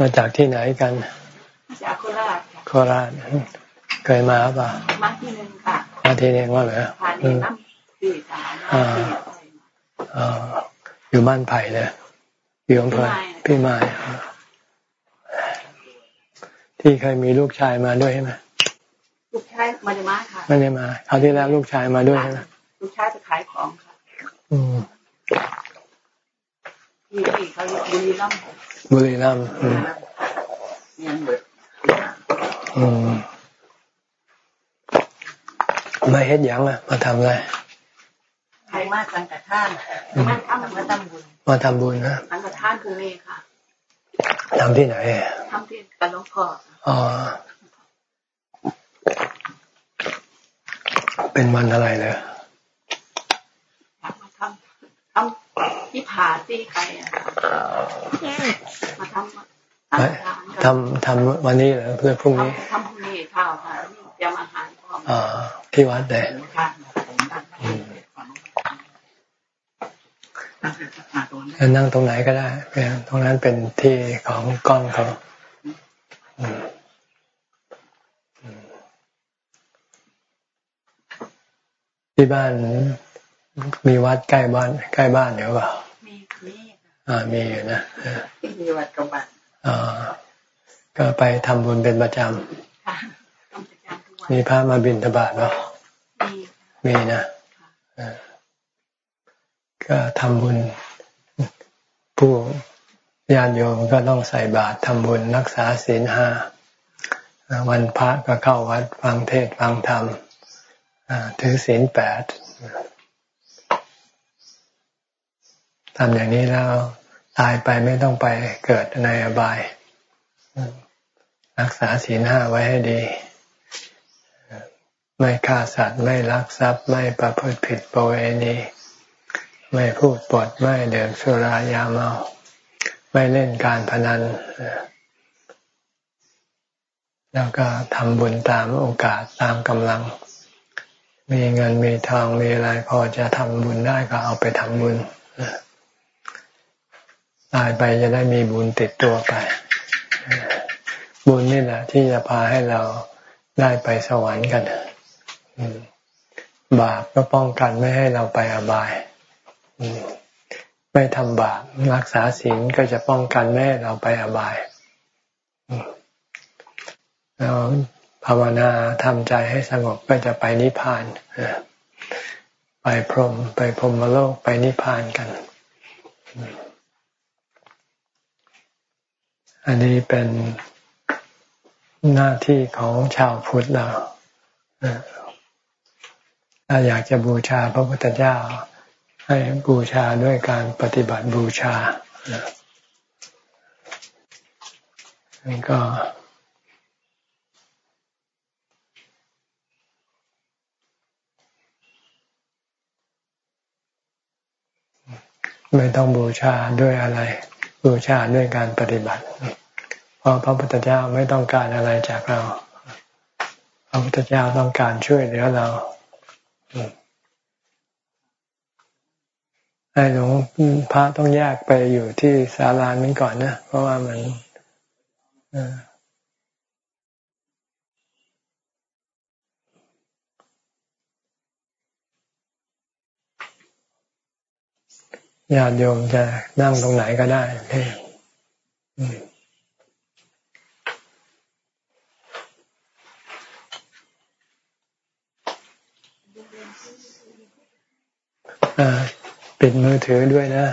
มาจากที่ไหนกันจากโคราชโคราชเคยมาป่ะมาที่หนึ่งค่ะมาที่นึงว่าเหรอผ่านน้ำสี่สามอ่าอ่าอยู่บ้านไผ่เลยอยู่อำเภอพี่ไม้ที่เคยมีลูกชายมาด้วยใช่ไหมลูกชายมาได้มาค่ะไม่ได้มาเขาที่แล้วลูกชายมาด้วยใช่ไหมลูกชายจะขายของค่ะ อืมที่ที่เขาอยู่บุรีรัมย์ บุรีรัมย์อืมอืมมาเฮ็ดยังอะ มาทำอะไรใครมาสังกัดท่านมาทำมาทำบุญ มาทำบุญนะสังกัดท่านคือเมค่ะทำที่ไหนทำที่กันหลวงพ่ออ๋อ เป็นวันอะไรเลยมาทำทำ ที่ผาที่ใครอะมาทำทำทำวันนี้เหรอเพื่อพรุ่งนี้ทำพรุ่งนี้ข้าวค่ะเตรียมอาหารพร้อมอ่าที่วัดเลยนั่งตรงไหนก็ได้ตรงนั้นเป็นที่ของกล้องเขาที่บ้าน มีวัดใกล้บ้านใกล้บ้านเดี๋ยวเปล่ามีมีอ่ามีอยู่นะมีวัดกับบ้านอ่าก็ไปทำบุญเป็นประจำมีพระมาบิณฑบาตเนาะมีนะก็ทำบุญ ผู้ญาติโยมก็ต้องใส่บาตรทำบุญรักษาศีลห้าวันพระก็เข้าวัดฟังเทศฟังธรรมถือศีลแปด ทำอย่างนี้แล้วตายไปไม่ต้องไปเกิดในอบาย รักษาศีลห้าไว้ให้ดี ไม่ฆ่าสัตว์ไม่ลักทรัพย์ ไม่ประพฤติผิดประเวณีไม่พูดปดไม่เดื่มสุรายาเมา ไม่เล่นการพนัน แล้วก็ทำบุญตามโอกาสตามกำลัง มีเงินมีทองมีอะไรพอจะทำบุญได้ก็เอาไปทำบุญ ตายไปจะได้มีบุญติดตัวไป บุญนี่แหละที่จะพาให้เราได้ไปสวรรค์กันบาปก็ป้องกันไม่ให้เราไปอบายไม่ทำบาปรักษาศีลก็จะป้องกันไม่ให้เราไปอบายแล้วภาวนาทำใจให้สงบก็จะไปนิพพานไปพรหมไปพรหมโลกไปนิพพานกัน อันนี้เป็นหน้าที่ของชาวพุทธเราถ้าอยากจะบูชาพระพุทธเจ้า ให้บูชาด้วยการปฏิบัติบูชานี่ก็ ไม่ต้องบูชาด้วยอะไร บูชาด้วยการปฏิบัติเพราะพระพุทธเจ้าไม่ต้องการอะไรจากเรา พระพุทธเจ้าต้องการช่วยเหลือเราไอ้หลวงพระต้องแยกไปอยู่ที่ศาลานี้ก่อนนะ เพราะว่ามัน ญาติโยมจะนั่งตรงไหนก็ได้ปิดมือถือด้วยนะ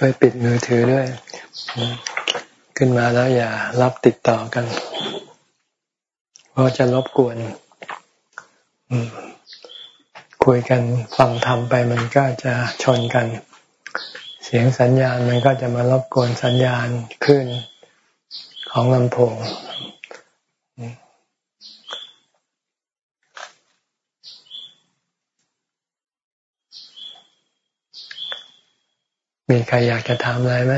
ช่วยปิดมือถือด้วย ขึ้นมาแล้วอย่ารับติดต่อกัน เพราะจะรบกวนคุยกันฟังทำไปมันก็จะชนกัน เสียงสัญญาณมันก็จะมารบกวนสัญญาณขึ้นของลำโพง มีใครอยากจะถามอะไรไหม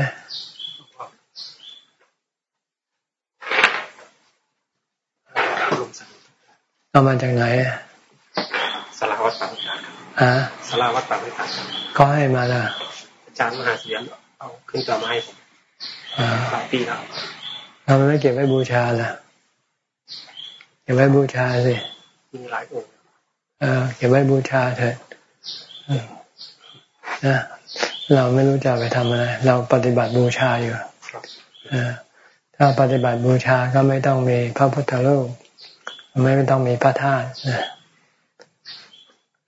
เอามาจากไหนสลาวัดปังจากฮะสลาวัดปังไม่ต่างก็ให้มาละอาจารย์มหาเสียงเอาขึ้นตัวมาให้ผมหลายปีแล้วทำไมไม่เก็บไว้บูชาล่ะ เก็บไว้บูชาสิมีหลายองค์เออเก็บไว้บูชาเถอะนะ เราไม่รู้จะไปทำอะไร เราปฏิบัติบูชาอยู่ถ้าปฏิบัติบูชาก็ไม่ต้องมีพระพุทธรูปไม่ต้องมีพระธาตุ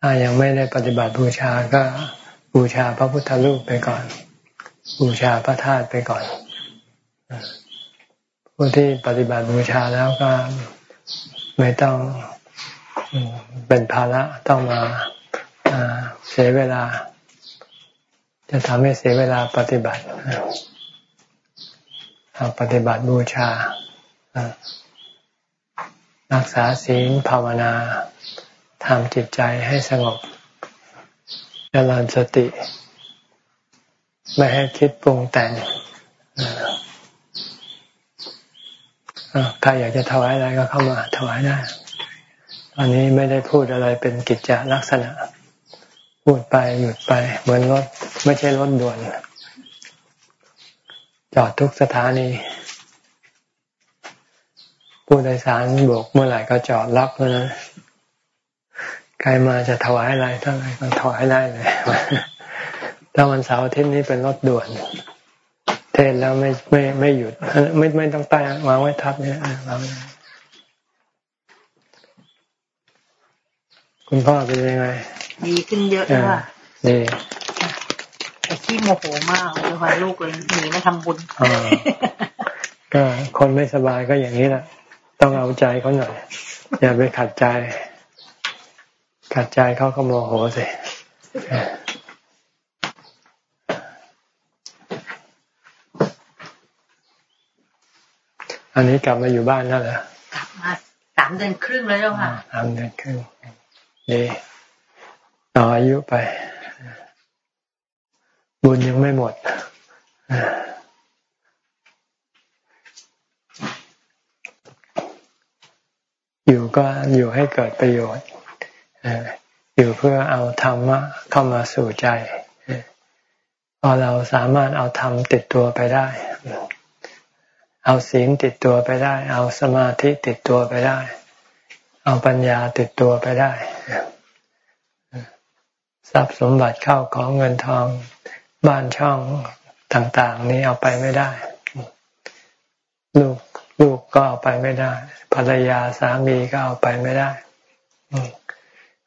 ถ้ายังไม่ได้ปฏิบัติบูชาก็บูชาพระพุทธรูปไปก่อน บูชาพระธาตุไปก่อนผู้ที่ปฏิบัติบูชาแล้วก็ไม่ต้องเป็นภาระต้องมาเสียเวลา จะทำให้เสียเวลาปฏิบัติปฏิบัติบูชารักษาศีลภาวนาทำจิตใจให้สงบเจริญสติ ไม่ให้คิดปรุงแต่งใครอยากจะถวายอะไรก็เข้ามาถวายได้ตอนนี้ไม่ได้พูดอะไรเป็นกิจจลักษณะ พูดไปหยุดไป เหมือนรถไม่ใช่รถด่วน จอดทุกสถานี ผู้โดยสารบกเมื่อไหร่ก็จอดรับแล้วนะใครมาจะถวายอะไรเท่าไหร่ก็ถวายได้เลยถ้าวันเสาร์อาทิตย์นี้เป็นรถด่วน เทศแล้วไม่ไม่ไม่หยุดไม่ไม่ต้องตั้วางไว้ทับเนี่ยวาง คุณพ่อเป็นยังไง ดีขึ้นเยอะค่ะดีแต่ขี้โมโหมากเลยค่ะลูกเลยหนีมาทำบุญก็คนไม่สบายก็อย่างนี้แหละต้องเอาใจเขาหน่อยอย่าไปขัดใจ ขัดใจเขาก็โมโหสิอันนี้กลับมาอยู่บ้านแล้วเหรอ กลับมาสามเดือนครึ่งแล้วค่ะสามเดือนครึ่ง ดีต่ออายุไป บุญยังไม่หมดอยู่ก็อยู่ให้เกิดประโยชน์อยู่เพื่อเอาธรรมะเข้ามาสู่ใจพอเราสามารถเอาธรรมติดตัวไปได้ เอาศีลติดตัวไปได้ เอาสมาธิติดตัวไปได้ เอาปัญญาติดตัวไปได้ทรัพย์สมบัติเข้าของเงินทองบ้านช่องต่างๆ นี้เอาไปไม่ได้ ลูกลูกก็เอาไปไม่ได้ ภรรยาสามีก็เอาไปไม่ได้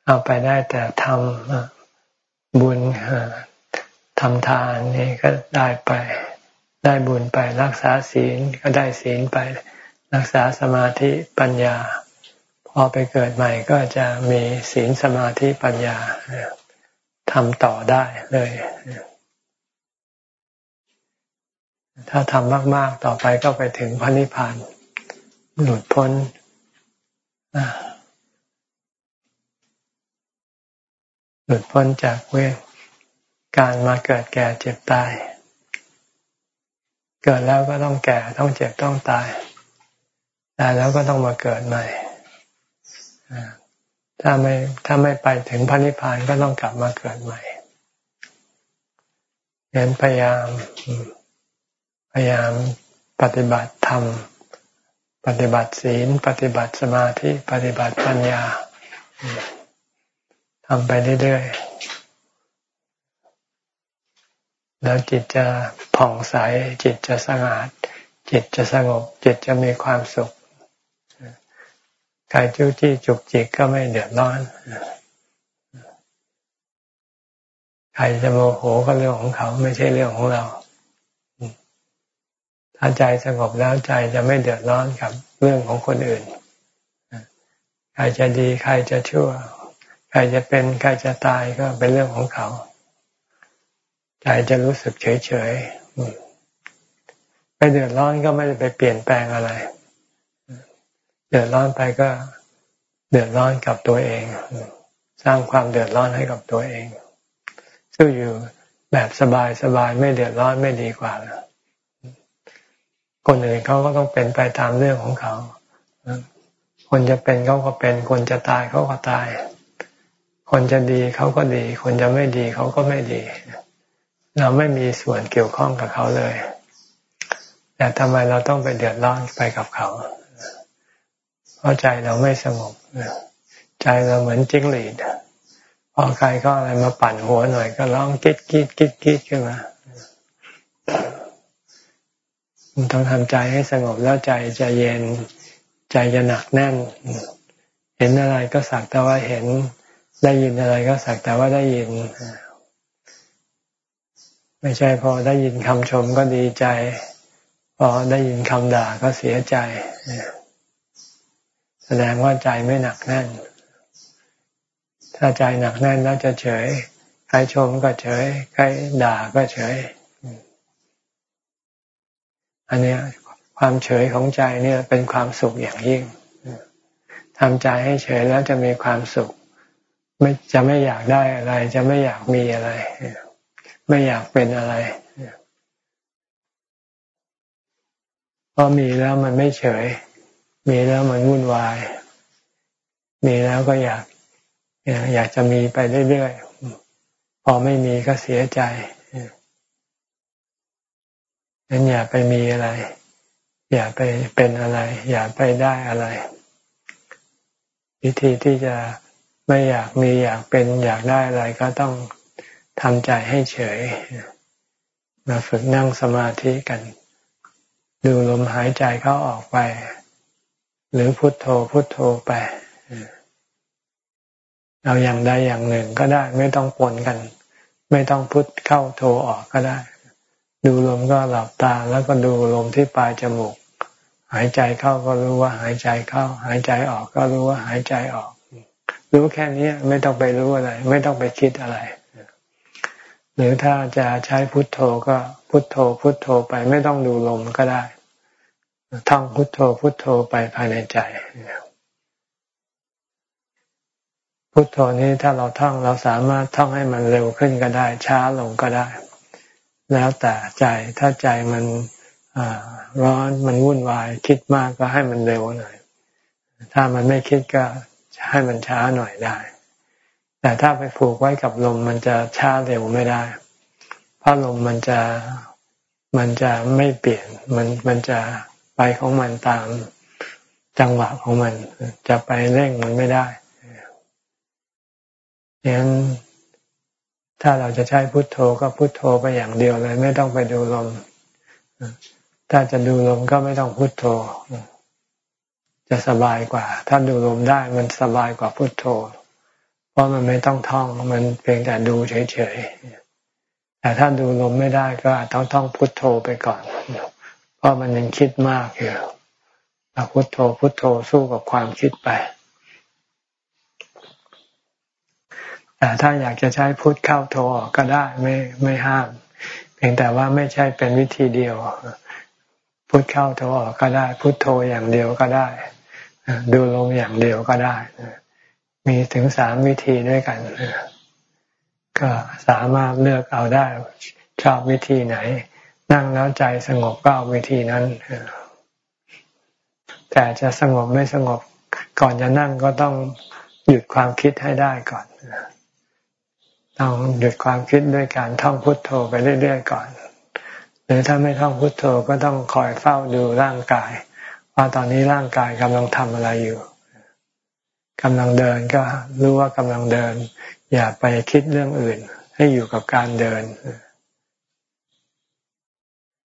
เอาไปได้แต่ทำบุญทำทานนี่ก็ได้ไป ได้บุญไปรักษาศีลก็ได้ศีลไป รักษาสมาธิปัญญา พอไปเกิดใหม่ก็จะมีศีลสมาธิปัญญาทำต่อได้เลย ถ้าทำมาก ๆ ต่อไปก็ไปถึงพระนิพพาน หลุดพ้นหลุดพ้นจากเวทการมาเกิดแก่เจ็บตาย เกิดแล้วก็ต้องแก่ต้องเจ็บต้องตายตายแล้วก็ต้องมาเกิดใหม่ ถ้าไม่ถ้าไม่ไปถึงพระนิพพานก็ต้องกลับมาเกิดใหม่เห็นพยายาม พยายามปฏิบัติธรรม ปฏิบัติศีล ปฏิบัติสมาธิ ปฏิบัติปัญญาทำไปเรื่อยๆ แล้วจิตจะผ่องใส จิตจะสงบจิตจะสงบ จิตจะมีความสุข ใครจู้จี้จุกจิกก็ไม่เดือดร้อนใครจะโมโหก็เรื่องของเขาไม่ใช่เรื่องของเรา ถ้าใจสงบแล้วใจจะไม่เดือดร้อนกับเรื่องของคนอื่น ใครจะดีใครจะชั่ว ใครจะเป็นใครจะตายก็เป็นเรื่องของเขา ใจจะรู้สึกเฉยเฉยไม่เดือดร้อนก็ไม่ได้ไปเปลี่ยนแปลงอะไร เดือดร้อนไปก็เดือดร้อนกับตัวเอง สร้างความเดือดร้อนให้กับตัวเองซึ่งอยู่แบแบบสบายสบายไม่เดือดร้อนไม่ดีกว่าคนอื่นเขาก็ต้องเป็นไปตามเรื่องของเขาคนจะเป็นเขาก็เป็น คนจะตายเขาก็ตาย คนจะดีเขาก็ดี คนจะไม่ดีเขาก็ไม่ดี เราไม่มีส่วนเกี่ยวข้องกับเขาเลย แต่ทำไมเราต้องไปเดือดร้อนไปกับเขา เพราะใจเราไม่สงบใจเราเหมือนจิ้งหรีดพอใครก็อะไรมาปั่นหัวหน่อยก็ร้องกิ๊ดกิ๊ดกิ๊ดกิ๊ดขึ้นมาต้องทำใจให้สงบแล้วใจจะเย็นใจจะหนักแน่น เห็นอะไรก็สักแต่ว่าเห็น ได้ยินอะไรก็สักแต่ว่าได้ยิน ไม่ใช่พอได้ยินคำชมก็ดีใจ พอได้ยินคำด่าก็เสียใจ แสดงว่าใจไม่หนักแน่น ถ้าใจหนักแน่นแล้วจะเฉย ใครชมก็เฉย ใครด่าก็เฉย อันนี้ความเฉยของใจเนี่ยเป็นความสุขอย่างยิ่งทำใจให้เฉยแล้วจะมีความสุข ไม่จะไม่อยากได้อะไร จะไม่อยากมีอะไร ไม่อยากเป็นอะไรเพราะมีแล้วมันไม่เฉย มีแล้วมันวุ่นวาย มีแล้วก็อยาก อยากจะมีไปเรื่อยๆ พอไม่มีก็เสียใจนั้นอย่าไปมีอะไร อย่าไปเป็นอะไร อย่าไปได้อะไร วิธีที่จะไม่อยากมีอยากเป็นอยากได้อะไรก็ต้องทำใจให้เฉย มาฝึกนั่งสมาธิกัน ดูลมหายใจเข้าออกไป หรือพุทโธพุทโธไปเอาอย่างใดอย่างหนึ่งก็ได้ ไม่ต้องปนกัน ไม่ต้องพุทเข้าโธออกก็ได้ ดูลมก็หลับตาแล้วก็ดูลมที่ปลายจมูก หายใจเข้าก็รู้ว่าหายใจเข้า หายใจออกก็รู้ว่าหายใจออก รู้แค่นี้ไม่ต้องไปรู้อะไร ไม่ต้องไปคิดอะไรหรือถ้าจะใช้พุทโธก็พุทโธพุทโธไปไม่ต้องดูลมก็ได้ ท่องพุทโธพุทโธไปภายในใจพุทโธนี้ถ้าเราท่องเราสามารถท่องให้มันเร็วขึ้นก็ได้ ช้าลงก็ได้ แล้วแต่ใจถ้าใจมันร้อนมันวุ่นวาย คิดมากก็ให้มันเร็วหน่อย ถ้ามันไม่คิดก็ให้มันช้าหน่อยได้ แต่ถ้าไปผูกไว้กับลมมันจะช้าเร็วไม่ได้ เพราะลมมันจะมันจะไม่เปลี่ยนมันมันจะ ไปของมันตามจังหวะของมัน จะไปเร่งมันไม่ได้ดังนั้นถ้าเราจะใช้พุทโธก็พุทโธไปอย่างเดียวเลย ไม่ต้องไปดูลม ถ้าจะดูลมก็ไม่ต้องพุทโธ จะสบายกว่า ถ้าดูลมได้มันสบายกว่าพุทโธ เพราะมันไม่ต้องท่อง มันเพียงแต่ดูเฉยๆแต่ถ้าดูลมไม่ได้ก็ต้องท่องพุทโธไปก่อน เพราะมันยังคิดมากอยู่พุทโธพุทโธสู้กับความคิดไป แต่ถ้าอยากจะใช้พุทเข้าโทออกก็ได้ไม่ไม่ห้าม เพียงแต่ว่าไม่ใช่เป็นวิธีเดียว พุทเข้าโทออกก็ได้ พุทโธอย่างเดียวก็ได้ ดูลมอย่างเดียวก็ได้ มีถึงสามวิธีด้วยกัน ก็สามารถเลือกเอาได้ ชอบวิธีไหน นั่งแล้วใจสงบก็เอาวิธีนั้นแต่จะสงบไม่สงบก่อนจะนั่งก็ต้องหยุดความคิดให้ได้ก่อนต้องหยุดความคิดด้วยการท่องพุทโธไปเรื่อยๆก่อน หรือถ้าไม่ท่องพุทโธก็ต้องคอยเฝ้าดูร่างกาย ว่าตอนนี้ร่างกายกำลังทำอะไรอยู่กำลังเดินก็รู้ว่ากำลังเดิน อย่าไปคิดเรื่องอื่น ให้อยู่กับการเดิน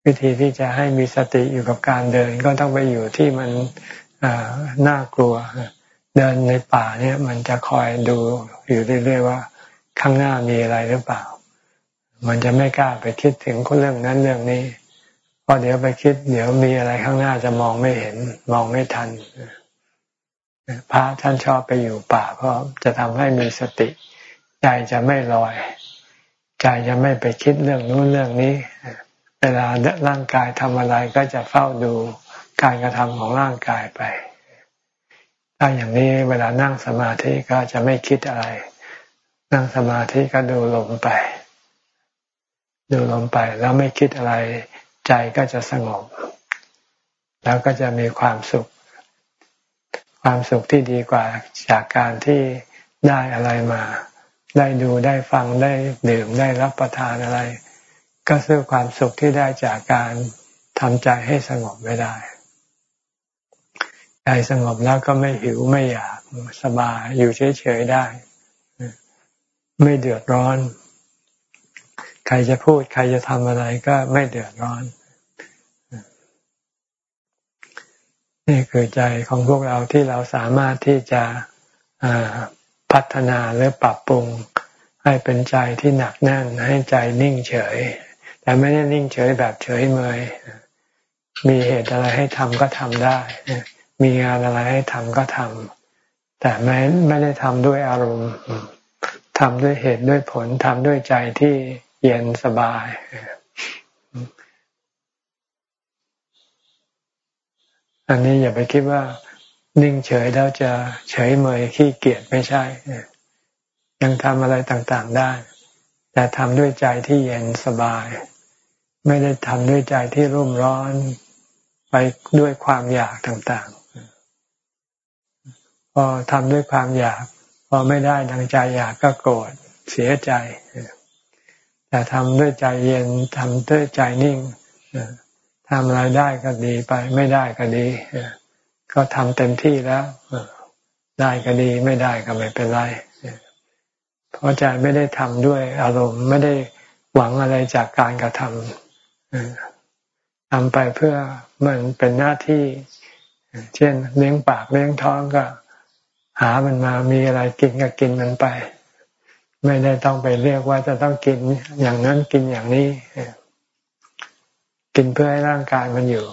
วิธีที่จะให้มีสติอยู่กับการเดิน ก็ต้องไปอยู่ที่มันน่ากลัว เดินในป่าเนี่ยมันจะคอยดูอยู่เรื่อยๆว่า ข้างหน้ามีอะไรหรือเปล่า มันจะไม่กล้าไปคิดถึงเรื่องนั้นเรื่องนี้เพราะเดี๋ยวไปคิดเดี๋ยวมีอะไรข้างหน้าจะมองไม่เห็น มองไม่ทันพระท่านชอบไปอยู่ป่าเพราะจะทำให้มีสติ ใจจะไม่ลอย ใจจะไม่ไปคิดเรื่องนู้นเรื่องนี้ เวลาร่างกายทำอะไรก็จะเฝ้าดูการกระทำของร่างกายไป ถ้าอย่างนี้เวลานั่งสมาธิก็จะไม่คิดอะไร นั่งสมาธิก็ดูลมไป ดูลมไปแล้วไม่คิดอะไร ใจก็จะสงบ แล้วก็จะมีความสุข ความสุขที่ดีกว่าจากการที่ได้อะไรมา ได้ดูได้ฟังได้ดื่มได้รับประทานอะไร ก็ซื้อความสุขที่ได้จากการทำใจให้สงบไม่ได้ ใจสงบแล้วก็ไม่หิวไม่อยากสบายอยู่เฉยๆได้ ไม่เดือดร้อน ใครจะพูด ใครจะทำอะไรก็ไม่เดือดร้อน นี่คือใจของพวกเราที่เราสามารถที่จะพัฒนาหรือปรับปรุงให้เป็นใจที่หนักแน่นให้ใจนิ่งเฉย แต่ไม่ได้นิ่งเฉยแบบเฉยเมย มีเหตุอะไรให้ทำก็ทำได้ มีงานอะไรให้ทำก็ทำ แต่ไม่ไม่ได้ทำด้วยอารมณ์ทำด้วยเหตุด้วยผลทำด้วยใจที่เย็นสบาย อันนี้อย่าไปคิดว่า นิ่งเฉยแล้วจะเฉยเมยขี้เกียจไม่ใช่ ยังทำอะไรต่างๆได้ แต่ทำด้วยใจที่เย็นสบาย ไม่ได้ทำด้วยใจที่รุ่มร้อนไปด้วยความอยากต่างๆ พอทำด้วยความอยาก พอไม่ได้ดังใจอยากก็โกรธเสียใจ แต่ทำด้วยใจเย็นทำด้วยใจนิ่งทำอะไรได้ก็ดีไป ไม่ได้ก็ดีก็ทำเต็มที่แล้วได้ก็ดีไม่ได้ก็ไม่เป็นไรเพราะใจไม่ได้ทำด้วยอารมณ์ไม่ได้หวังอะไรจากการกระทำ ทำไปเพื่อมันเป็นหน้าที่ เช่นเลี้ยงปากเลี้ยงท้องก็ หามันมามีอะไรกินก็กินมันไป ไม่ได้ต้องไปเรียกว่าจะต้องกินอย่างนั้นกินอย่างนี้ กินเพื่อให้ร่างกายมันอยู่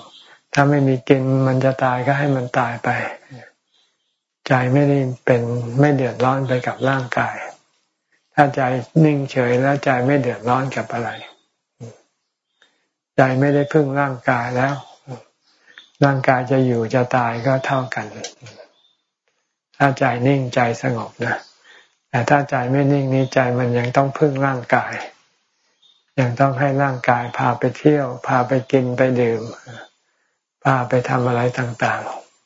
ถ้าไม่มีกินมันจะตายก็ให้มันตายไป ใจไม่ได้เป็นไม่เดือดร้อนไปกับร่างกาย ถ้าใจนิ่งเฉยแล้วใจไม่เดือดร้อนกับอะไร ใจไม่ได้พึ่งร่างกายแล้ว ร่างกายจะอยู่จะตายก็เท่ากัน ถ้าใจนิ่งใจสงบนะแต่ถ้าใจไม่นิ่งนี้ใจมันยังต้องพึ่งร่างกาย ยังต้องให้ร่างกายพาไปเที่ยว พาไปกินไปดื่ม พาไปทำอะไรต่าง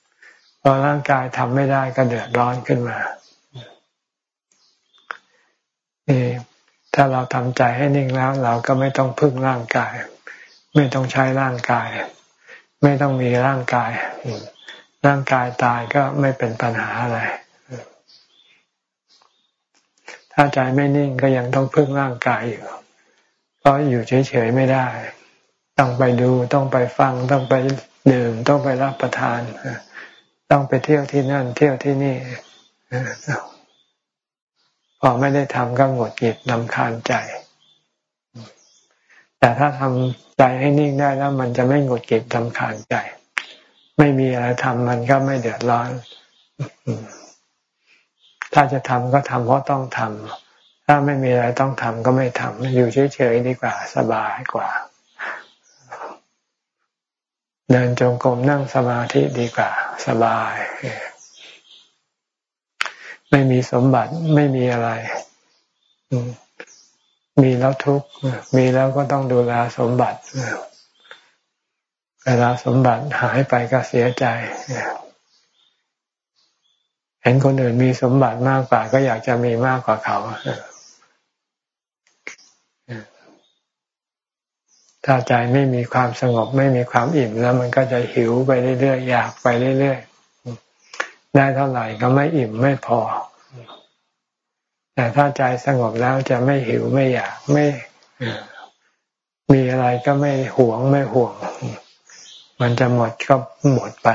ๆ พอร่างกายทำไม่ได้ก็เดือดร้อนขึ้นมานี่ถ้าเราทำใจให้นิ่งแล้ว เราก็ไม่ต้องพึ่งร่างกาย ไม่ต้องใช้ร่างกาย ไม่ต้องมีร่างกาย ร่างกายตายก็ไม่เป็นปัญหาอะไร ถ้าใจไม่นิ่งก็ยังต้องพึ่งร่างกายอยู่เพราะอยู่เฉยๆไม่ได้ ต้องไปดูต้องไปฟังต้องไปดื่มต้องไปรับประทานต้องไปเที่ยวที่นั่น เที่ยวที่นี่พอไม่ได้ทำก็หงดหงิดนำคาญใจ แต่ถ้าทำใจให้นิ่งได้แล้ว มันจะไม่หงุดหงิดทำขานใจ ไม่มีอะไรทำมันก็ไม่เดือดร้อน ถ้าจะทำก็ทำเพราะต้องทำถ้าไม่มีอะไรต้องทำก็ไม่ทำอยู่เฉยๆดีกว่า สบายกว่า เดินจงกรมนั่งสมาธิดีกว่า สบาย ไม่มีสมบัติไม่มีอะไรมี มีแล้วทุกข์มีแล้วก็ต้องดูแลสมบัติเวลาสมบัติหายไปก็เสียใจ เห็นคนอื่นมีสมบัติมากกว่า ก็อยากจะมีมากกว่าเขา ถ้าใจไม่มีความสงบไม่มีความอิ่มแล้วมันก็จะหิวไปเรื่อยๆอยากไปเรื่อยๆ ได้เท่าไหร่ก็ไม่อิ่มไม่พอ แต่ถ้าใจสงบแล้วจะไม่หิวไม่อยากไม่มีอะไรก็ไม่หวงไม่ห่วง มันจะหมดก็หมดไป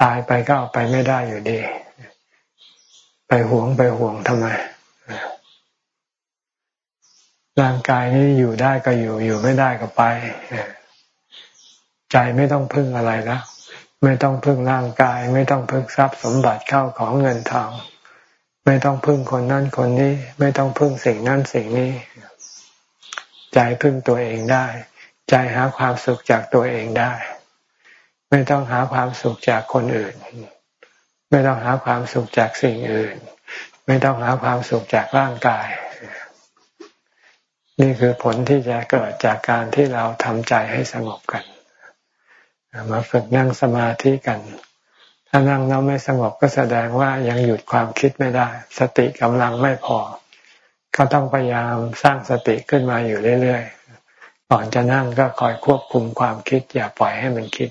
ตายไปก็เอาไปไม่ได้อยู่ดี ไปหวงไปห่วงทำไมร่างกายนี้อยู่ได้ก็อยู่อยู่ไม่ได้ก็ไปใจไม่ต้องพึ่งอะไรแล้วไม่ต้องพึ่งร่างกาย ไม่ต้องพึ่งทรัพย์สมบัติเข้าของเงินทอง ไม่ต้องพึ่งคนนั่นคนนี้ ไม่ต้องพึ่งสิ่งนั่นสิ่งนี้ ใจพึ่งตัวเองได้ ใจหาความสุขจากตัวเองได้ ไม่ต้องหาความสุขจากคนอื่น ไม่ต้องหาความสุขจากสิ่งอื่น ไม่ต้องหาความสุขจากร่างกาย นี่คือผลที่จะเกิดจากการที่เราทำใจให้สงบกัน มาฝึกนั่งสมาธิกัน ถ้านั่งแล้วไม่สงบก็แสดงว่ายังหยุดความคิดไม่ได้ สติกำลังไม่พอ ก็ต้องพยายามสร้างสติขึ้นมาอยู่เรื่อยๆก่อนจะนั่งก็คอยควบคุมความคิด อย่าปล่อยให้มันคิด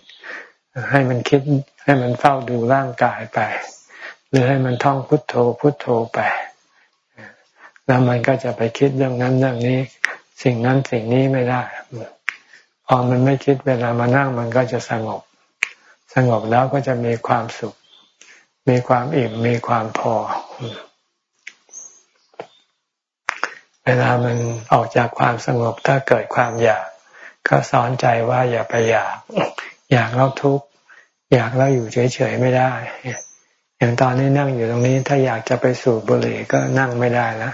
ให้มันคิดให้มันเฝ้าดูร่างกายไป หรือให้มันท่องพุทโธพุทโธไป แล้วมันก็จะไปคิดเรื่องนั้นเรื่องนี้ สิ่งนั้นสิ่งนี้ไม่ได้พอมันไม่คิดเวลามานั่งมันก็จะสงบ สงบแล้วก็จะมีความสุข มีความอิ่ม มีความพอ เวลามันออกจากความสงบถ้าเกิดความอยาก ก็สอนใจว่าอย่าไปอยาก อยากแล้วทุกข์ อยากแล้วอยู่เฉยๆไม่ได้ อย่างตอนนี้นั่งอยู่ตรงนี้ ถ้าอยากจะไปสูบบุหรี่ก็นั่งไม่ได้นะ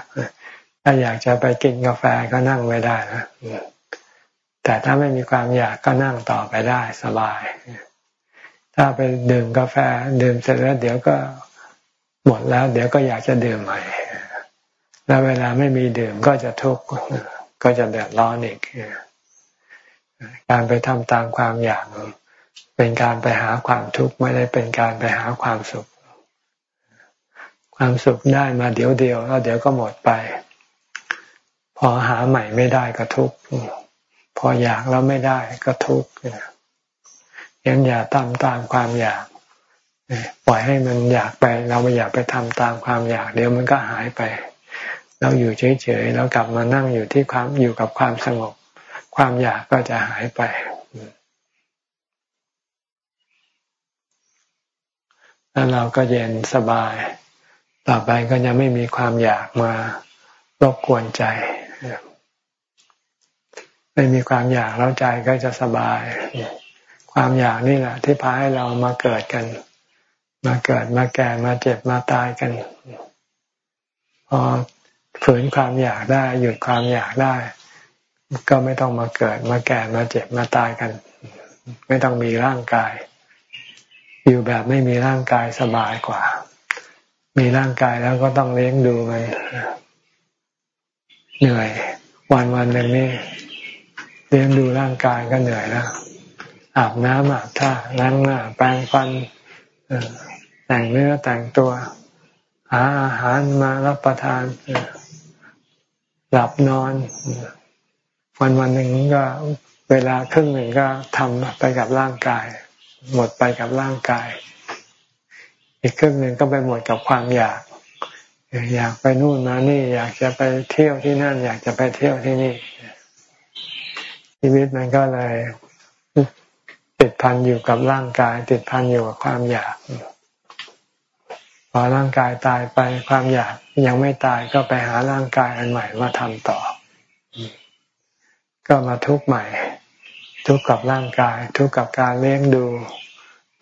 ถ้าอยากจะไปกินกาแฟก็นั่งไม่ได้นะแต่ถ้าไม่มีความอยากก็นั่งต่อไปได้สบาย ถ้าไปดื่มกาแฟดื่มเสร็จแล้ว เดี๋ยวก็หมดแล้ว เดี๋ยวก็อยากจะดื่มใหม่ แล้วเวลาไม่มีดื่มก็จะทุกข์ก็จะเดือดร้อนอีกการไปทำตามความอยากเป็นการไปหาความทุกข์ไม่ได้เป็นการไปหาความสุข ความสุขได้มาเดี๋ยวเดียวแล้วเดี๋ยวก็หมดไป พอหาใหม่ไม่ได้ก็ทุกข์พออยากแล้วไม่ได้ก็ทุกข์ ยังอย่าตามตามความอยากปล่อยให้มันอยากไป เราไม่อยากไปทำตามความอยาก เดี๋ยวมันก็หายไป เราอยู่เฉยๆแล้วกลับมานั่งอยู่ที่ความอยู่กับความสงบ ความอยากก็จะหายไปแล้วเราก็เย็นสบาย ต่อไปก็จะไม่มีความอยากมารบกวนใจไม่มีความอยากแล้วใจก็จะสบาย ความอยากนี่แหละ ที่พาให้เรามาเกิดกัน มาเกิดมาแก่มาเจ็บมาตายกัน พอฝืนความอยากได้ หยุดความอยากได้ ก็ไม่ต้องมาเกิด มาแก่มาเจ็บมาตายกัน ไม่ต้องมีร่างกาย อยู่แบบไม่มีร่างกายสบายกว่า มีร่างกายแล้วก็ต้องเลี้ยงดูมันเหนื่อย วันวันหนึ่งนี่เลี้ยงดูร่างกายก็เหนื่อยแล้ว อาบน้ำอาบท่าล้างหน้าแปรงฟันแต่งเนื้อแต่งตัว หาอาหารมารับประทานหลับนอน วันวันหนึ่งก็เวลาครึ่งหนึ่งก็ทำไปกับร่างกาย หมดไปกับร่างกาย อีกครึ่งหนึ่งก็ไปหมดกับความอยากอยากไปนู่นมานี่ อยากจะไปเที่ยวที่นั่น อยากจะไปเที่ยวที่นี่ชีวิตมันก็เลย ติดพันอยู่กับร่างกาย ติดพันอยู่กับความอยากพอร่างกายตายไปความอยากยังไม่ตายก็ไปหาร่างกายอันใหม่มาทำต่อ ก็มาทุกข์ใหม่ ทุกข์กับร่างกาย ทุกข์กับการเลี้ยงดู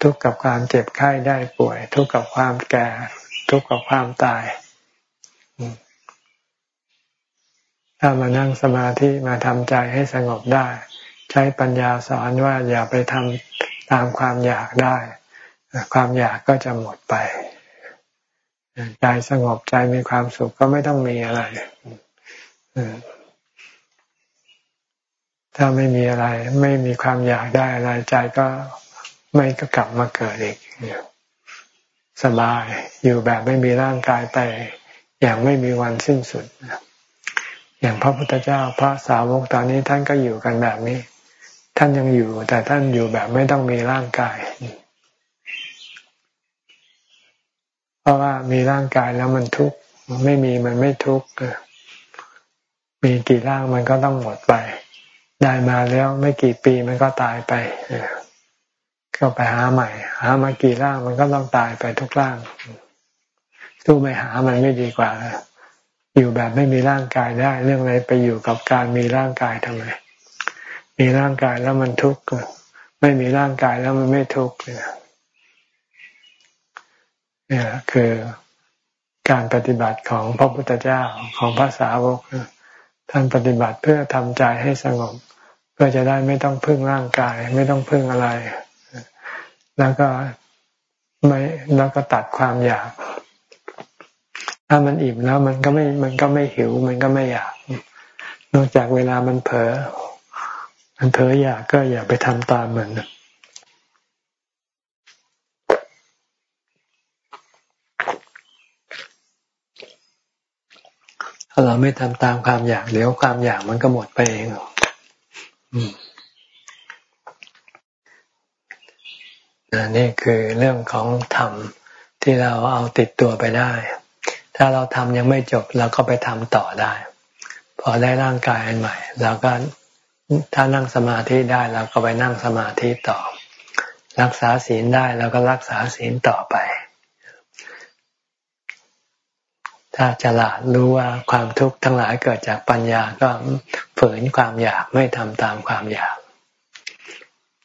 ทุกข์กับความเจ็บไข้ได้ป่วย ทุกข์กับความแก่ ทุกข์กับความตาย ถ้ามานั่งสมาธิมาทำใจให้สงบได้ ใช้ปัญญาสอนว่าอย่าไปทำตามความอยากได้ ความอยากก็จะหมดไป ใจสงบใจมีความสุขก็ไม่ต้องมีอะไร ถ้าไม่มีอะไร ไม่มีความอยากได้อะไร ใจก็ไม่ก็กลับมาเกิดอีกสบายอยู่แบบไม่มีร่างกายไป อย่างไม่มีวันสิ้นสุด อย่างพระพุทธเจ้าพระสาวกตอนนี้ท่านก็อยู่กันแบบนี้ ท่านยังอยู่ แต่ท่านอยู่แบบไม่ต้องมีร่างกาย เพราะว่ามีร่างกายแล้วมันทุกข์ไม่มีมันไม่ทุกข์มีกี่ร่างมันก็ต้องหมดไป ได้มาแล้วไม่กี่ปีมันก็ตายไปก็ไปหาใหม่ หามากี่ร่างมันก็ต้องตายไปทุกร่างสู้ไม่หามันไม่ดีกว่า อยู่แบบไม่มีร่างกายได้ เรื่องอะไรไปอยู่กับการมีร่างกายทำไม มีร่างกายแล้วมันทุกข์ไม่มีร่างกายแล้วมันไม่ทุกข์เนี่ยคือการปฏิบัติของพระพุทธเจ้าของพระสาวกท่านปฏิบัติเพื่อทำใจให้สงบ เพื่อจะได้ไม่ต้องพึ่งร่างกาย ไม่ต้องพึ่งอะไร แล้วก็ไม่แล้วก็ตัดความอยาก ถ้ามันอิ่มแล้วมันก็ไม่มันก็ไม่หิว มันก็ไม่อยาก นอกจากเวลามันเผลอ มันเผลออยากก็อย่าไปทำตามมันถ้าเราไม่ทำตามความอยากเดี๋ยวความอยากมันก็หมดไปเองนี่คือเรื่องของธรรมที่เราเอาติดตัวไปได้ ถ้าเราทำยังไม่จบเราก็ไปทำต่อได้ พอได้ร่างกายอันใหม่เราก็ ถ้านั่งสมาธิได้เราก็ไปนั่งสมาธิต่อ รักษาศีลได้เราก็รักษาศีลต่อไป ถ้าฉลาดรู้ว่าความทุกข์ทั้งหลายเกิดจากปัญญาก็ฝืนความอยากไม่ทำตามความอยาก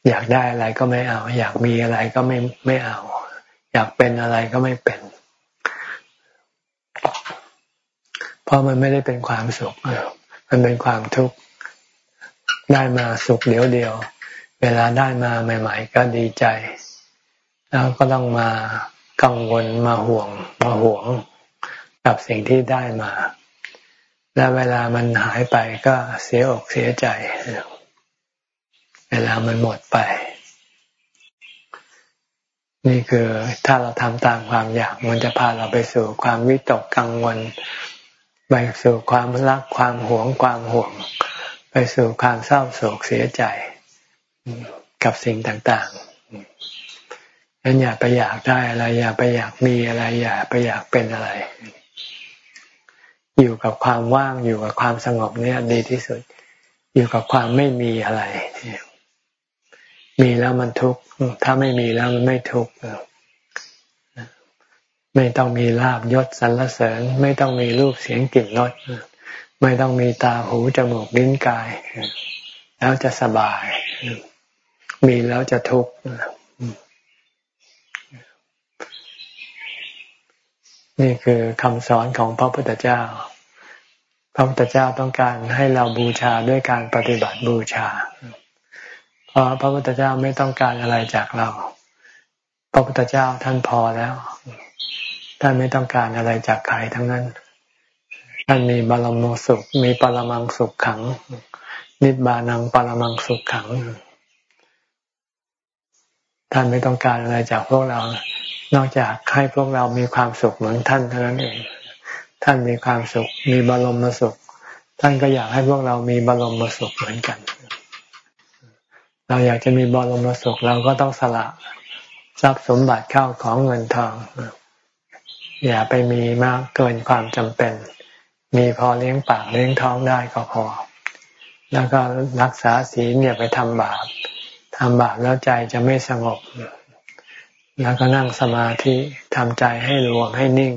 อยากได้อะไรก็ไม่เอา อยากมีอะไรก็ไม่ไม่เอา อยากเป็นอะไรก็ไม่เป็น เพราะมันไม่ได้เป็นความสุขมันเป็นความทุกข์ ได้มาสุขเดียวเดียว เวลาได้มาใหม่ ๆ ก็ดีใจ แล้วก็ต้องมากังวลมาห่วง มาห่วงกับสิ่งที่ได้มา แล้วเวลามันหายไปก็เสียอกเสียใจ เวลามันหมดไป นี่คือถ้าเราทำตามความอยากมันจะพาเราไปสู่ความวิตกกังวล ไปสู่ความรักความหวงความห่วง ไปสู่ความเศร้าโศกเสียใจกับสิ่งต่างๆนั้นอย่าไปอยากได้อะไร อย่าไปอยากมีอะไร อย่าไปอยากเป็นอะไร อยู่กับความว่างอยู่กับความสงบเนี่ยดีที่สุด อยู่กับความไม่มีอะไร มีแล้วมันทุกข์ถ้าไม่มีแล้วมันไม่ทุกข์ไม่ต้องมีลาบยศสรรเสริญ ไม่ต้องมีรูปเสียงกลิ่นรส ไม่ต้องมีตาหูจมูกลิ้นกาย แล้วจะสบาย มีแล้วจะทุกข์นี่คือคำสอนของพระพุทธเจ้า พระพุทธเจ้าต้องการให้เราบูชาด้วยการปฏิบัติบูชา เพราะพระพุทธเจ้าไม่ต้องการอะไรจากเรา พระพุทธเจ้าท่านพอแล้ว ท่านไม่ต้องการอะไรจากใครทั้งนั้น ท่านมีบารมสุข มีปรมังสุขขัง นิบานังปรมังสุขขัง ท่านไม่ต้องการอะไรจากพวกเรา นอกจากให้พวกเรามีความสุขเหมือนท่านเท่านั้นเอง ท่านมีความสุข มีบารมสุข ท่านก็อยากให้พวกเรามีบารมสุขเหมือนกัน เราอยากจะมีบารมสุขเราก็ต้องสละทรัพย์สมบัติเข้าของเงินทองอย่าไปมีมากเกินความจำเป็น มีพอเลี้ยงปากเลี้ยงท้องได้ก็พอ แล้วก็รักษาศีลเนี่ยไปทำบาปทำบาปแล้วใจจะไม่สงบ แล้วก็นั่งสมาธิทำใจให้รวมให้นิ่ง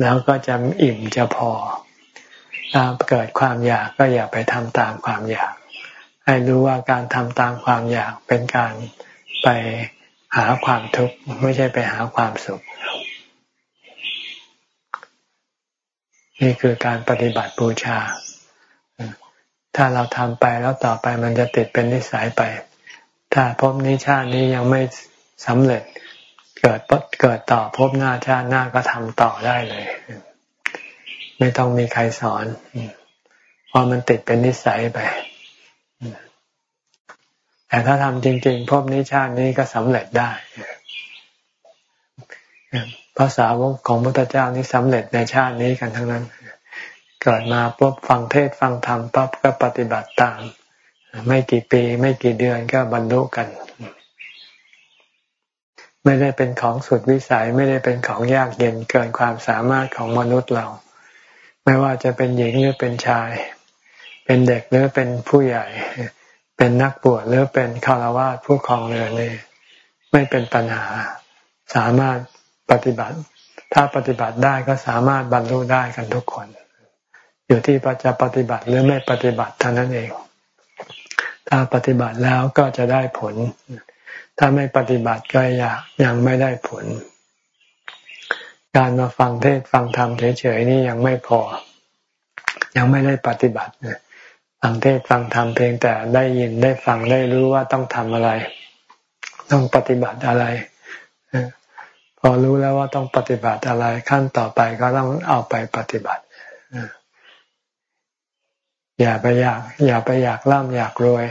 แล้วก็จะอิ่มจะพอ ถ้าเกิดความอยากก็อย่าไปทำตามความอยาก ให้รู้ว่าการทำตามความอยากเป็นการไปหาความทุกข์ไม่ใช่ไปหาความสุข นี่คือการปฏิบัติบูชา ถ้าเราทำไปแล้วต่อไปมันจะติดเป็นนิสัยไป ถ้าพบนิชาตินี้ยังไม่สำเร็จ เกิดเกิดต่อพบหน้าชาติหน้าก็ทำต่อได้เลย ไม่ต้องมีใครสอนเพราะมันติดเป็นนิสัยไปแต่ถ้าทำจริงๆพบนิชาตินี้ก็สำเร็จได้ ภาษาวกของพระพุทธเจ้านี้สำเร็จในชาตินี้กันทั้งนั้น เกิดมาปุ๊บฟังเทศฟังธรรมปั๊บก็ปฏิบัติตาม ไม่กี่ปีไม่กี่เดือนก็บรรลุกัน ไม่ได้เป็นของสุดวิสัยไม่ได้เป็นของยากเย็นเกินความสามารถของมนุษย์เรา ไม่ว่าจะเป็นหญิงหรือเป็นชาย เป็นเด็กหรือเป็นผู้ใหญ่ เป็นนักบวชหรือเป็นคารวะผู้ครองเรือนนี่ไม่เป็นปัญหาสามารถ ปฏิบัติ ถ้าปฏิบัติได้ก็สามารถบรรลุได้กันทุกคน อยู่ที่จะปฏิบัติหรือไม่ปฏิบัติเท่านั้นเอง ถ้าปฏิบัติแล้วก็จะได้ผล ถ้าไม่ปฏิบัติก็ยังยังไม่ได้ผล การมาฟังเทศฟังธรรมเฉยๆนี่ยังไม่พอ ยังไม่ได้ปฏิบัติฟังเทศฟังธรรมเพียงแต่ได้ยินได้ฟังได้รู้ว่าต้องทำอะไร ต้องปฏิบัติอะไร อรู้แล้วว่าต้องปฏิบัติอะไรขั้นต่อไปก็ต้องเอาไปปฏิบัติอย่าไปอยาก อย่าไปอยากร่ำอยากรวย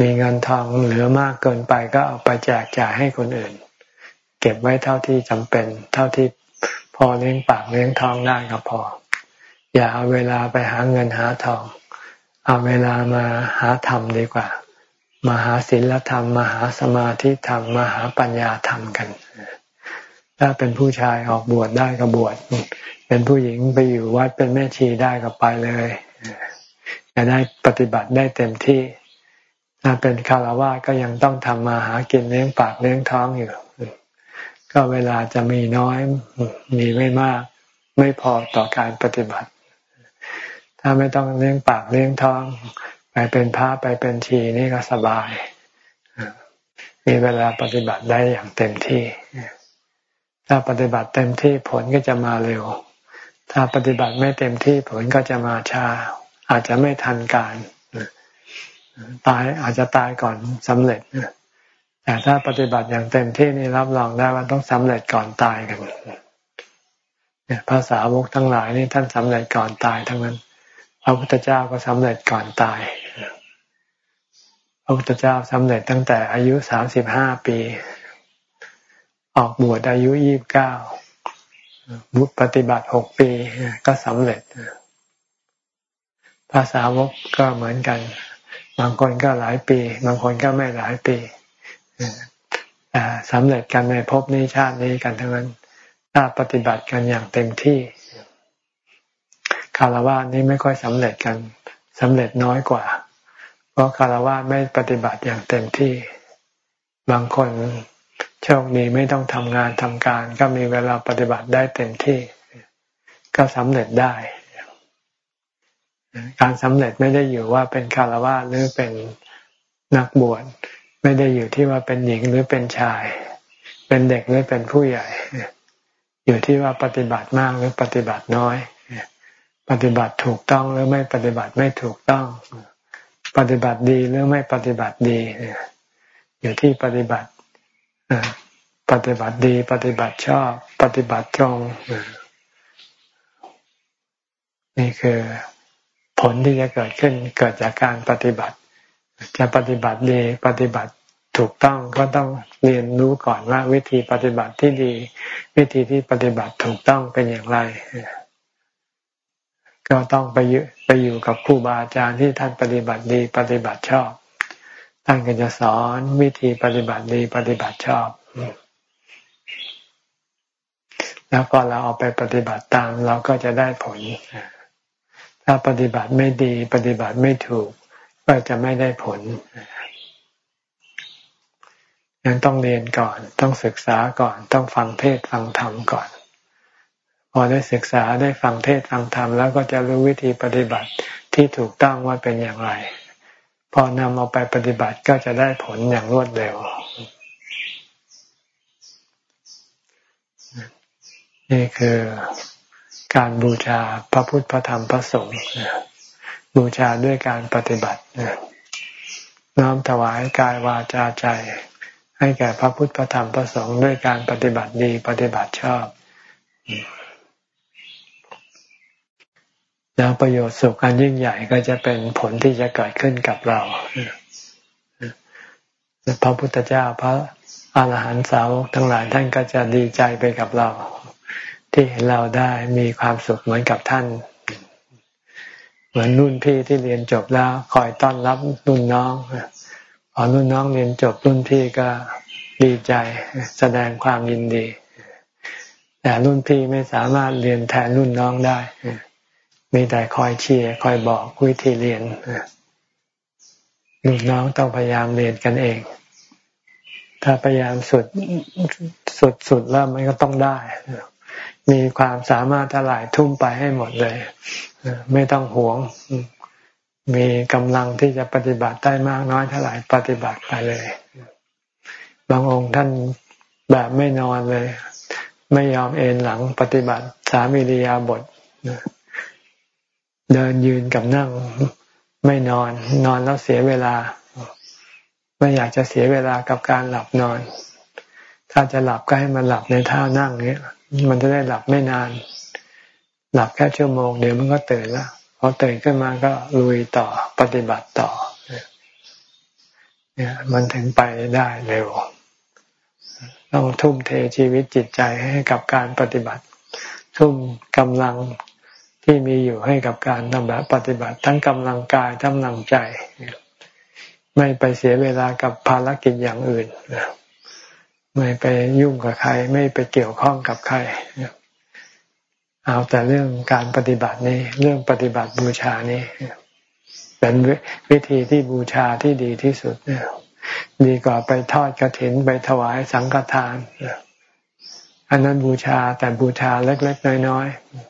มีเงินทองเหลือมากเกินไปก็เอาไปแจกจ่ายให้คนอื่น เก็บไว้เท่าที่จำเป็น เท่าที่พอเลี้ยงปากเลี้ยงท้องได้ก็พอ อย่าเอาเวลาไปหาเงินหาทอง เอาเวลามาหาธรรมดีกว่า มาหาศีลธรรม มาหาสมาธิธรรม มาหาปัญญาธรรมกัน ถ้าเป็นผู้ชายออกบวชได้ก็บวชเป็นผู้หญิงไปอยู่วัดเป็นแม่ชีได้ก็ไปเลยจะได้ปฏิบัติได้เต็มที่ ถ้าเป็นคารวะก็ยังต้องทำมาหากินเลี้ยงปากเลี้ยงท้องอยู่ก็เวลาจะมีน้อยมีไม่มาก ไม่พอต่อการปฏิบัติ ถ้าไม่ต้องเลี้ยงปากเลี้ยงท้อง ไปเป็นพระไปเป็นชีนี่ก็สบาย มีเวลาปฏิบัติได้อย่างเต็มที่ ถ้าปฏิบัติเต็มที่ผลก็จะมาเร็ว ถ้าปฏิบัติไม่เต็มที่ผลก็จะมาช้า อาจจะไม่ทันการตายอาจจะตายก่อนสำเร็จแต่ถ้าปฏิบัติอย่างเต็มที่นี่รับรองได้ว่าต้องสำเร็จก่อนตายกันภาษาวกทั้งหลายนี่ท่านสำเร็จก่อนตายทั้งนั้นพระพุทธเจ้าก็สำเร็จก่อนตายพระพุทธเจ้าสำเร็จตั้งแต่อายุสามสิบห้าปี ออกบวชอายุยี่บเก้าบุปฏิบัติหกปีก็สำเร็จภาษาวกก็เหมือนกัน บางคนก็หลายปี บางคนก็ไม่หลายปีสำเร็จกันในภพนี้ชาตินี้กันทั้งนั้นถ้าปฏิบัติกันอย่างเต็มที่คารวะนี้ไม่ค่อยสำเร็จกันสำเร็จน้อยกว่า เพราะคารวะไม่ปฏิบัติอย่างเต็มที่ บางคน โชคดีไม่ต้องทำงานทำการ ก็มีเวลาปฏิบัติได้เต็มที่ ก็สำเร็จได้ การสำเร็จไม่ได้อยู่ว่าเป็นคารวะหรือเป็นนักบวชไม่ได้อยู่ที่ว่าเป็นหญิงหรือเป็นชาย เป็นเด็กหรือเป็นผู้ใหญ่ อยู่ที่ว่าปฏิบัติมากหรือปฏิบัติน้อย ปฏิบัติถูกต้องหรือไม่ปฏิบัติไม่ถูกต้อง ปฏิบัติดีหรือไม่ปฏิบัติดี อยู่ที่ปฏิบัติ ปฏิบัติดี ปฏิบัติชอบ ปฏิบัติตรงนี่คือผลที่จะเกิดขึ้นเกิดจากการปฏิบัติ จะปฏิบัติดีปฏิบัติถูกต้องก็ต้องเรียนรู้ก่อนว่าวิธีปฏิบัติที่ดี วิธีที่ปฏิบัติถูกต้องเป็นอย่างไร ก็ต้องไปอยู่ไปอยู่กับครูบาอาจารย์ที่ท่านปฏิบัติดีปฏิบัติชอบ ท่านก็จะสอนวิธีปฏิบัติดีปฏิบัติชอบ แล้วก็เราเอาไปปฏิบัติตามเราก็จะได้ผล ถ้าปฏิบัติไม่ดี ปฏิบัติไม่ถูก ก็จะไม่ได้ผลยังต้องเรียนก่อน ต้องศึกษาก่อน ต้องฟังเทศฟังธรรมก่อน พอได้ศึกษาได้ฟังเทศฟังธรรมแล้วก็จะรู้วิธีปฏิบัติที่ถูกต้องว่าเป็นอย่างไร พอนำเอาไปปฏิบัติก็จะได้ผลอย่างรวดเร็ว นี่คือการบูชาพระพุทธพระธรรมพระสงฆ์บูชาด้วยการปฏิบัติน้อมถวายกายวาจาใจ ให้แก่พระพุทธพระธรรมพระสงฆ์ด้วยการปฏิบัติดีปฏิบัติชอบ แล้วประโยชน์สุขอันยิ่งใหญ่ก็จะเป็นผลที่จะเกิดขึ้นกับเราพระพุทธเจ้าพระอาหารหันต์สาวกทั้งหลายท่านก็จะดีใจไปกับเรา ที่เห็นเราได้มีความสุขเหมือนกับท่าน เหมือนรุ่นพี่ที่เรียนจบแล้ว คอยต้อนรับรุ่นน้องพอรุ่นน้องเรียนจบรุ่นพี่ก็ดีใจแสดงความยินดี แต่รุ่นพี่ไม่สามารถเรียนแทนรุ่นน้องได้ มีแต่คอยเชียร์คอยบอกวิธีเรียนรุ่นน้องต้องพยายามเรียนกันเอง ถ้าพยายามสุดสุดสุดแล้วมันก็ต้องได้มีความสามารถเท่าไหร่ทุ่มไปให้หมดเลยไม่ต้องหวง มีกำลังที่จะปฏิบัติได้มากน้อยเท่าไหร่ปฏิบัติไปเลย บางองค์ท่านแบบไม่นอนเลย ไม่ยอมเอนหลังปฏิบัติสามีริยาบท เดินยืนกับนั่งไม่นอน นอนแล้วเสียเวลา ไม่อยากจะเสียเวลากับการหลับนอน ถ้าจะหลับก็ให้มันหลับในท่านั่งเนี้ยมันจะได้หลับไม่นาน หลับแค่ชั่วโมงเดี๋ยวมันก็ตื่นแล้วพพอตื่นขึ้นมาก็ลุยต่อปฏิบัติต่อ เนี่ย มันถึงไปได้เร็วต้องทุ่มเทชีวิตจิตใจให้กับการปฏิบัติ ทุ่มกำลัง ที่มีอยู่ให้กับการทำแบบปฏิบัติทั้งกำลังกายทั้งกำลังใจ ไม่ไปเสียเวลากับภารกิจอย่างอื่นไม่ไปยุ่งกับใคร ไม่ไปเกี่ยวข้องกับใครเอาแต่เรื่องการปฏิบัตินี้ เรื่องปฏิบัติบูชานี้เป็นวิธีที่บูชาที่ดีที่สุดดีกว่าไปทอดกระถินไปถวายสังฆทานอันนั้นบูชาแต่บูชาเล็ก ๆ น้อย ๆ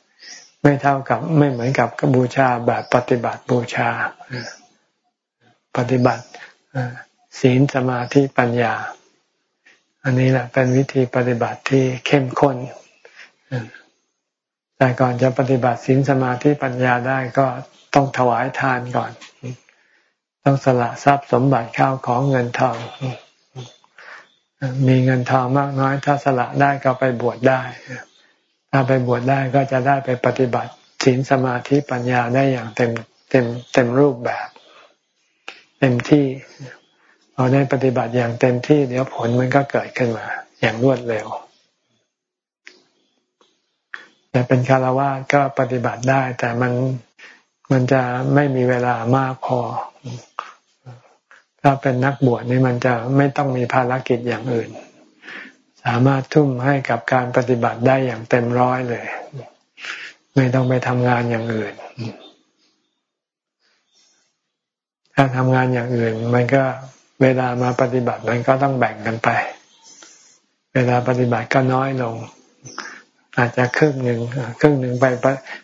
ไม่เท่ากับไม่เหมือนกับบูชาแบบปฏิบัติบูชา ปฏิบัติศีลสมาธิปัญญา อันนี้แหละเป็นวิธีปฏิบัติที่เข้มข้นแต่ก่อนจะปฏิบัติศีลสมาธิปัญญาได้ก็ต้องถวายทานก่อน ต้องสละทรัพย์สมบัติข้าวของเงินทอง มีเงินทองมากน้อยถ้าสละได้ก็ไปบวชได้ ถ้าไปบวชได้ก็จะได้ไปปฏิบัติศีลสมาธิปัญญาได้อย่างเต็มเต็มเต็มรูปแบบ เต็มที่พอได้ปฏิบัติอย่างเต็มที่ เดี๋ยวผลมันก็เกิดขึ้นมา อย่างรวดเร็วแต่เป็นคารวะก็ปฏิบัติได้ แต่มันมันจะไม่มีเวลามากพอ ถ้าเป็นนักบวชนี่มันจะไม่ต้องมีภารกิจอย่างอื่น สามารถทุ่มให้กับการปฏิบัติได้อย่างเต็มร้อยเลย ไม่ต้องไปทำงานอย่างอื่น ถ้าทำงานอย่างอื่น มันก็เวลามาปฏิบัติมันก็ต้องแบ่งกันไป เวลาปฏิบัติก็น้อยลง อาจจะครึ่งหนึ่งครึ่งหนึ่งไป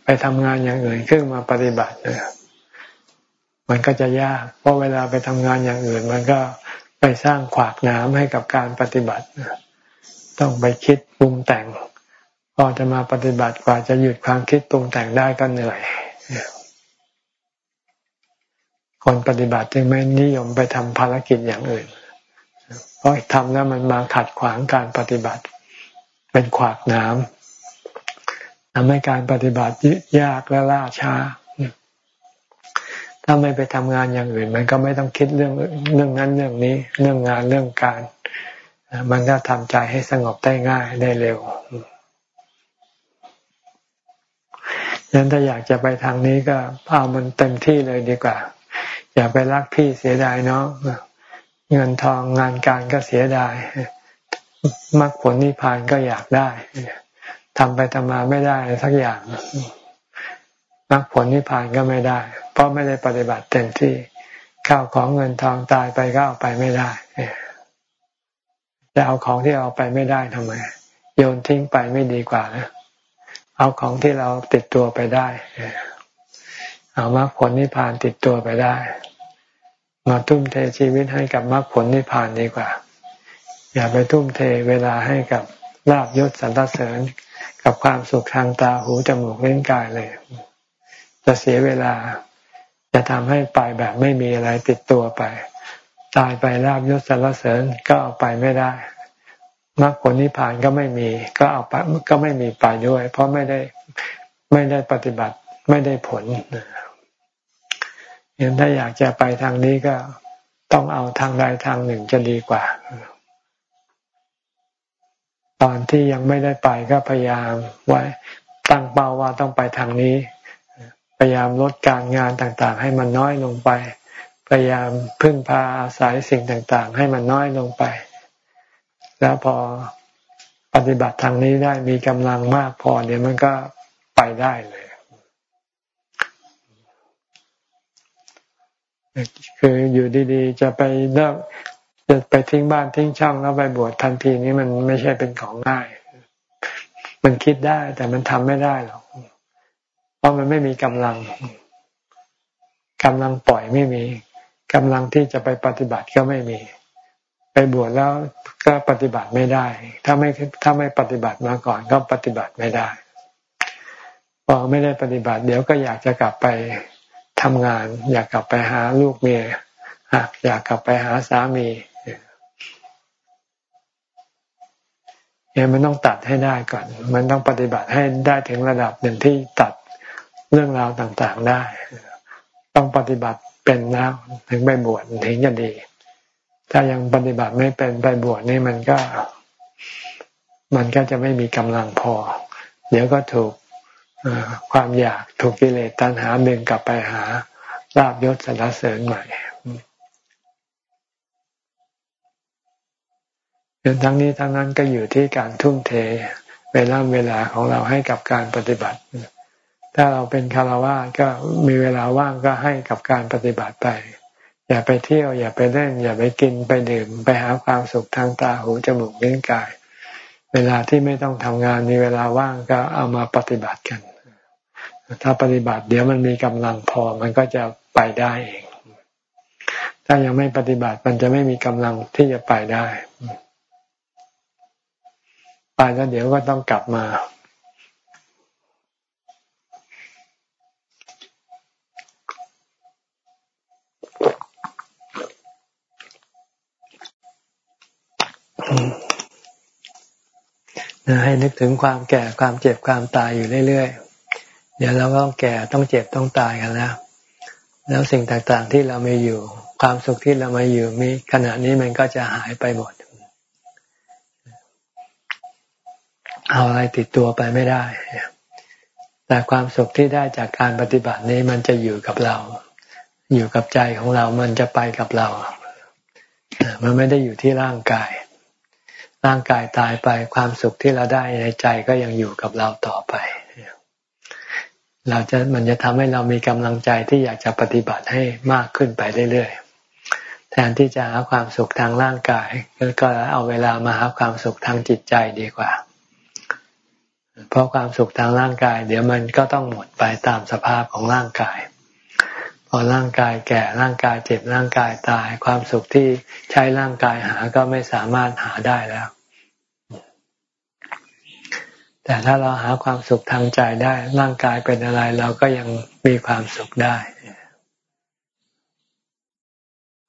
ไปทำงานอย่างอื่น ครึ่งมาปฏิบัติมันก็จะยาก เพราะเวลาไปทำงานอย่างอื่น มันก็ไปสร้างขวากน้ำให้กับการปฏิบัติ ต้องไปคิดปรุงแต่งพอจะมาปฏิบัติกว่าจะหยุดความคิดปรุงแต่งได้ก็เหนื่อยคนปฏิบัติจึงไม่นิยมไปทำภารกิจอย่างอื่น เพราะทำแล้วมันมาขัดขวางการปฏิบัติ เป็นขวากน้ำทำให้การปฏิบัติยากและล่าช้า ถ้าไม่ไปทำงานอย่างอื่น มันก็ไม่ต้องคิดเรื่องเรื่องนั้นเรื่องนี้ เรื่องงานเรื่องการ มันก็ทำใจให้สงบได้ง่ายได้เร็วดังนั้นถ้าอยากจะไปทางนี้ก็เอามันเต็มที่เลยดีกว่า อย่าไปรักพี่เสียดายเนาะเงินทองงานการก็เสียดายมรรคผลนิพพานก็อยากได้ทำไปทำมาไม่ได้สักอย่างมรรคผลนิพพานก็ไม่ได้ เพราะไม่ได้ปฏิบัติเต็มที่ข้าวของเงินทองตายไปก็เอาไปไม่ได้ จะเอาของที่เอาไปไม่ได้ทำไม โยนทิ้งไปไม่ดีกว่านะเอาของที่เราติดตัวไปได้เอามรรคผลนิพพานติดตัวไปได้ มาทุ่มเทชีวิตให้กับมรรคผลนิพพานดีกว่า อย่าไปทุ่มเทเวลาให้กับลาบยศสรรเสริญ กับความสุขทางตาหูจมูกเล่นกายเลย จะเสียเวลา จะทำให้ไปแบบไม่มีอะไรติดตัวไป ตายไปราบยศสารเสริญก็เอาไปไม่ได้มรรคผลนิพพานก็ไม่มีก็เอาไปก็ไม่มีไปด้วย เพราะไม่ได้ไม่ได้ปฏิบัติไม่ได้ผลเห็นถ้าอยากจะไปทางนี้ก็ต้องเอาทางใดทางหนึ่งจะดีกว่า ตอนที่ยังไม่ได้ไปก็พยายามไว้ตั้งเป้าว่าต้องไปทางนี้ พยายามลดการงานต่างๆ ให้มันน้อยลงไป พยายามพึ่งพาอาศัยสิ่งต่างๆ ให้มันน้อยลงไป แล้วพอปฏิบัติทางนี้ได้มีกำลังมากพอเดี๋ยวมันก็ไปได้เลยคืออยู่ดีๆ จะไปเลิกจะไปทิ้งบ้านทิ้งช่องแล้วไปบวชทันทีนี้มันไม่ใช่เป็นของง่าย มันคิดได้แต่มันทำไม่ได้หรอก เพราะมันไม่มีกำลังกำลังปล่อยไม่มี กำลังที่จะไปปฏิบัติก็ไม่มี ไปบวชแล้วก็ปฏิบัติไม่ได้ ถ้าไม่ถ้าไม่ปฏิบัติมาก่อนก็ปฏิบัติไม่ได้พอไม่ได้ปฏิบัติ เดี๋ยวก็อยากจะกลับไปทำงาน อยากกลับไปหาลูกเมียอยากกลับไปหาสามีเนี่ยมันต้องตัดให้ได้ก่อน มันต้องปฏิบัติให้ได้ถึงระดับหนึ่งที่ตัดเรื่องราวต่างๆได้ ต้องปฏิบัติ เป็นแล้วถึงไปบวชถึงจะดี ถ้ายังปฏิบัติไม่เป็นไปบวชนี่มันก็ มันก็จะไม่มีกำลังพอ เดี๋ยวก็ถูกความอยากถูกกิเลสตัณหาเดึงกลับไปหาลาบยศสรรเสริญใหม่ทั้งนี้ทั้งนั้นก็อยู่ที่การทุ่มเทเวลาเวลาของเราให้กับการปฏิบัติ ถ้าเราเป็นคารวะก็มีเวลาว่างก็ให้กับการปฏิบัติไป อย่าไปเที่ยว อย่าไปเล่น อย่าไปกินไปดื่ม ไปหาความสุขทางตาหูจมูกลิ้นกาย เวลาที่ไม่ต้องทำงานมีเวลาว่างก็เอามาปฏิบัติกัน ถ้าปฏิบัติเดี๋ยวมันมีกำลังพอมันก็จะไปได้เองถ้ายังไม่ปฏิบัติมันจะไม่มีกำลังที่จะไปได้ ไปแล้วเดี๋ยวก็ต้องกลับมา ให้นึกถึงความแก่ความเจ็บความตายอยู่เรื่อยๆ เดี๋ยวเราก็ต้องแก่ต้องเจ็บต้องตายกันแล้ว แล้วสิ่งต่างๆที่เราไม่อยู่ ความสุขที่เรามาอยู่มีขณะนี้มันก็จะหายไปหมด เอาอะไรติดตัวไปไม่ได้ แต่ความสุขที่ได้จากการปฏิบัตินี้มันจะอยู่กับเรา อยู่กับใจของเรา มันจะไปกับเรา มันไม่ได้อยู่ที่ร่างกาย ร่างกายตายไปความสุขที่เราได้ในใจก็ยังอยู่กับเราต่อไป เราจะมันจะทำให้เรามีกำลังใจที่อยากจะปฏิบัติให้มากขึ้นไปเรื่อยๆ แทนที่จะหาความสุขทางร่างกาย ก็เอาเวลามาหาความสุขทางจิตใจดีกว่า เพราะความสุขทางร่างกาย เดี๋ยวมันก็ต้องหมดไปตามสภาพของร่างกาย อร่างกายแก่ร่างกายเจ็บร่างกายตาย ความสุขที่ใช้ร่างกายหาก็ไม่สามารถหาได้แล้ว แต่ถ้าเราหาความสุขทางใจได้ ร่างกายเป็นอะไรเราก็ยังมีความสุขได้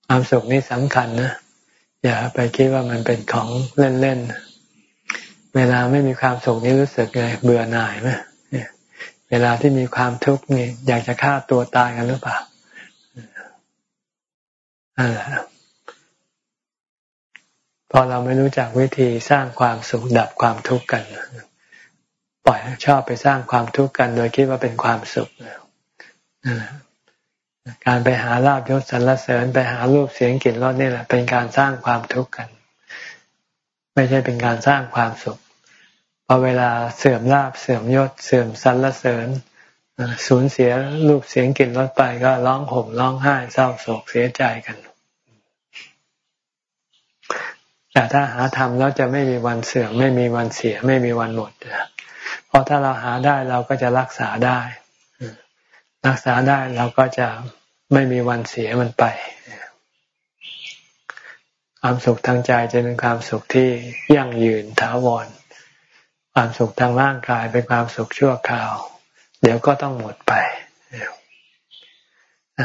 ความสุขนี่สำคัญนะอย่าไปคิดว่ามันเป็นของเล่นๆ เวลาไม่มีความสุขนี่รู้สึกไงเบื่อหน่ายไหมเวลาที่มีความทุกข์นี่อยากจะฆ่าตัวตายกันหรือเปล่า พอเราไม่รู้จักวิธีสร้างความสุขดับความทุกข์กัน ปล่อยชอบไปสร้างความทุกข์กัน โดยคิดว่าเป็นความสุขการไปหาลาบยศสรรเสริญไปหารูปเสียงกลิ่นรสนี่แหละ เป็นการสร้างความทุกข์กัน ไม่ใช่เป็นการสร้างความสุขพอเวลาเสื่อมลาบเสื่อมยศ เสื่อมสรรเสริญสูญเสียรูปเสียงกลิ่นรสไปก็ร้องห่มร้องไห้เศร้าโศกเสียใจกัน แต่ถ้าหาทำแล้วจะไม่มีวันเสื่อม ไม่มีวันเสีย ไม่มีวันหมดเพราะถ้าเราหาได้เราก็จะรักษาได้ รักษาได้เราก็จะไม่มีวันเสียมันไป ความสุขทางใจจะเป็นความสุขที่ยั่งยืนถาวร ความสุขทางร่างกายเป็นความสุขชั่วคราว เดี๋ยวก็ต้องหมดไป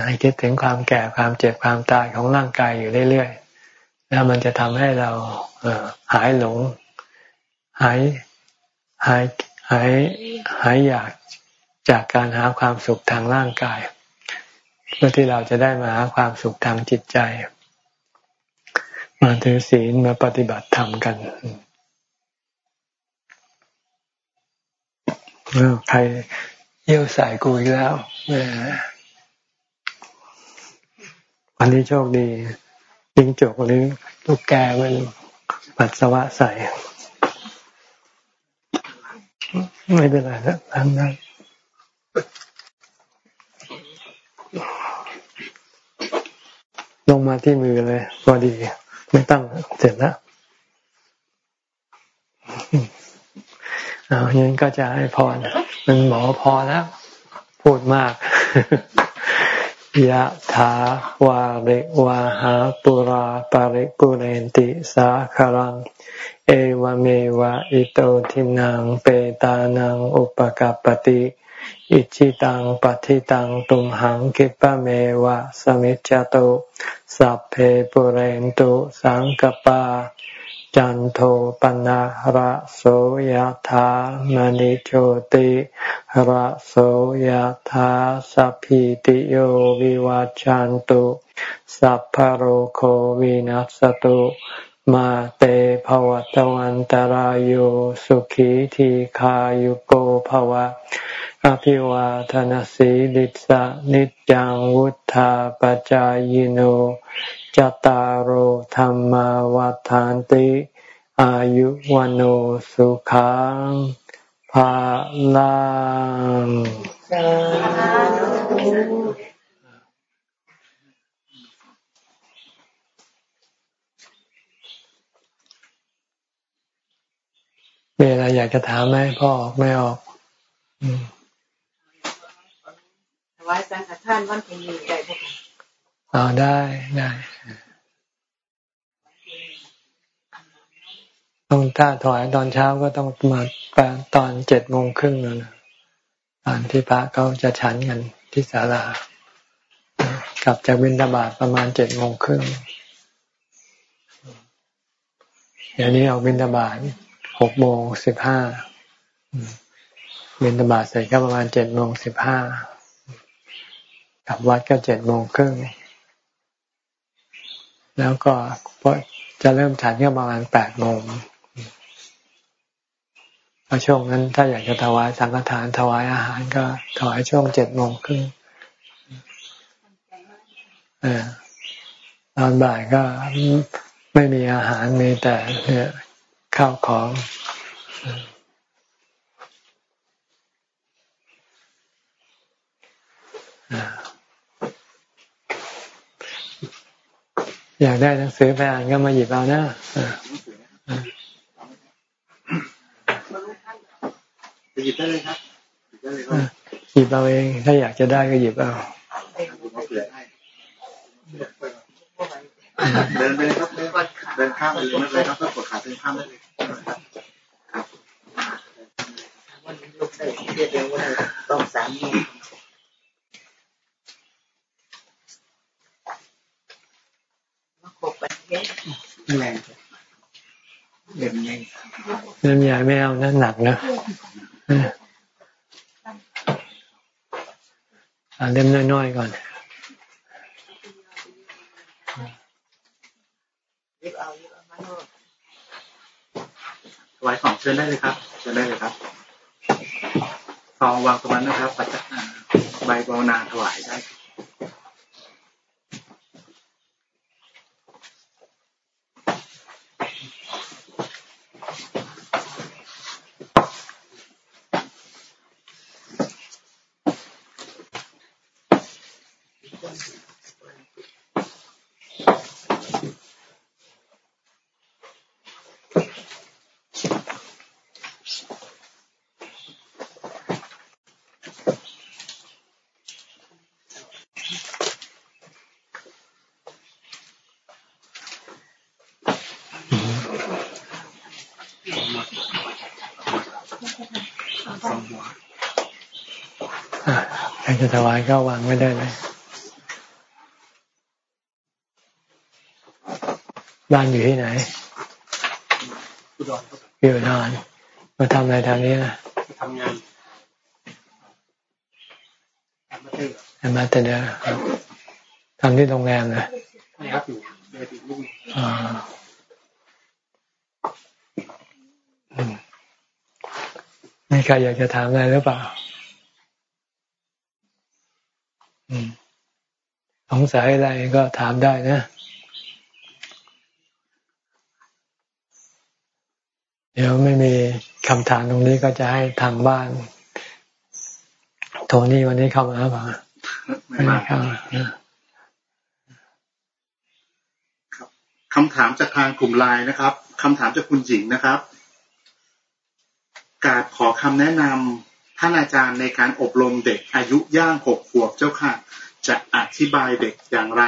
ให้คิดถึงความแก่ความเจ็บความตายของร่างกายอยู่เรื่อยๆ แล้วมันจะทำให้เราหายหลง หายหายหายหายอยากจากการหาความสุขทางร่างกาย เพื่อที่เราจะได้มาหาความสุขทางจิตใจ มาถือศีลมาปฏิบัติธรรมกันใครเยี่ยวใส่กูอีกแล้ววันนี้โชคดี ยิงจกหรือลูกแกมันปัสสาวะใส่ ไม่เป็นไรนะทำได้ลงมาที่มือเลยพอดี ไม่ตั้งเสร็จแล้วเอาอย่างนี้ก็จะให้พรมันหมอพอแล้ว พูดมาก ยะถาวาเรวาหาปุราปาริกุเรนติสาคารัง เอวเมวะอิโตทินังเปตานังอุปกปติอิชิตังปฏิตังตุมหังคิปะเมวะสมิจจตุสัพเพปุเรนตุสังกปา จันโทปนะระโสยธามณิโชติระโสยธาสัพพิติโยวิวัจจันตุสัพพโรโควินัสตุมาเตภวตวันตารโยสุขีทีขายุโกภวะ อภิวาทนสีลิสะนิจังวุธาปจายโนจตารโหธรรมวาทานติ อายุวันโอสุขังภาลังมีอะไรอยากจะถามไหมพ่อออกไม่ออกถวายสังฆทานวันเพ็ญนี้ได้ไหมอ๋อได้ได้ต้องถ้าถวายตอนเช้าก็ต้องมาตอนเจ็ดโมงครึ่งนั่นตอนที่พระเขาจะฉันกันที่ศาลากลับจากบินทบาทประมาณเจ็ดโมงครึ่งเดี๋ยวนี้ออกบินทบาทหกโมงสิบห้าบินทบาทเสร็จก็ประมาณเจ็ดโมงสิบห้า กลับวัดก็เจ็ดโมงครึ่งแล้วก็จะเริ่มฉันก็ประมาณแปดโมงพอช่วงนั้นถ้าอยากจะถวายสังฆทานถวายอาหารก็ถวายช่วงเจ็ดโมงครึ่งตอนบ่ายก็ไม่มีอาหารมีแต่เนี่ยข้าวของ อยากได้หนังสือไปอ่านก็มาหยิบเอานะหยิบได้เลยครับหยิบได้เลยครับหยิบเอาเอง ถ้าอยากจะได้ก็หยิบเอาเดินไปเลยครับเดินข้ามไปเลยไม่เป็นไรครับถ้ากดขาเดินข้ามได้เลยครับวันนี้ลุกได้เรียกเร็วว่าต้องสามโมง มาขบไปเยอะแรงเล่มใหญ่เล่มใหญ่ไม่เอานะหนักนะเล่มน้อยๆก่อนถวายของเชิญได้เลยครับเชิญได้เลยครับทองวางตรงนั้นนะครับปัจจัยใบภาวนาถวายได้ จะถวายก็วางไว้ได้เลย บ้านอยู่ที่ไหนอยู่นอนมาทำอะไรทางนี้นะทำงานแอมบาเตอร์ทำที่โรงแรมเลยไม่ครับอยู่เด็กลูกมีใครอยากจะถามอะไรหรือเปล่าสงสัยอะไรก็ถามได้นะ เดี๋ยวไม่มี คำถามตรงนี้ก็จะให้ทางบ้าน โทนี่วันนี้เข้ามาหรือเปล่าไม่มาเข้าคำถามจากทางกลุ่มไลน์นะครับคำถามจากคุณหญิงนะครับการขอคำแนะนำท่านอาจารย์ในการอบรมเด็กอายุย่างหกขวบเจ้าค่ะ จะอธิบายเด็กอย่างไร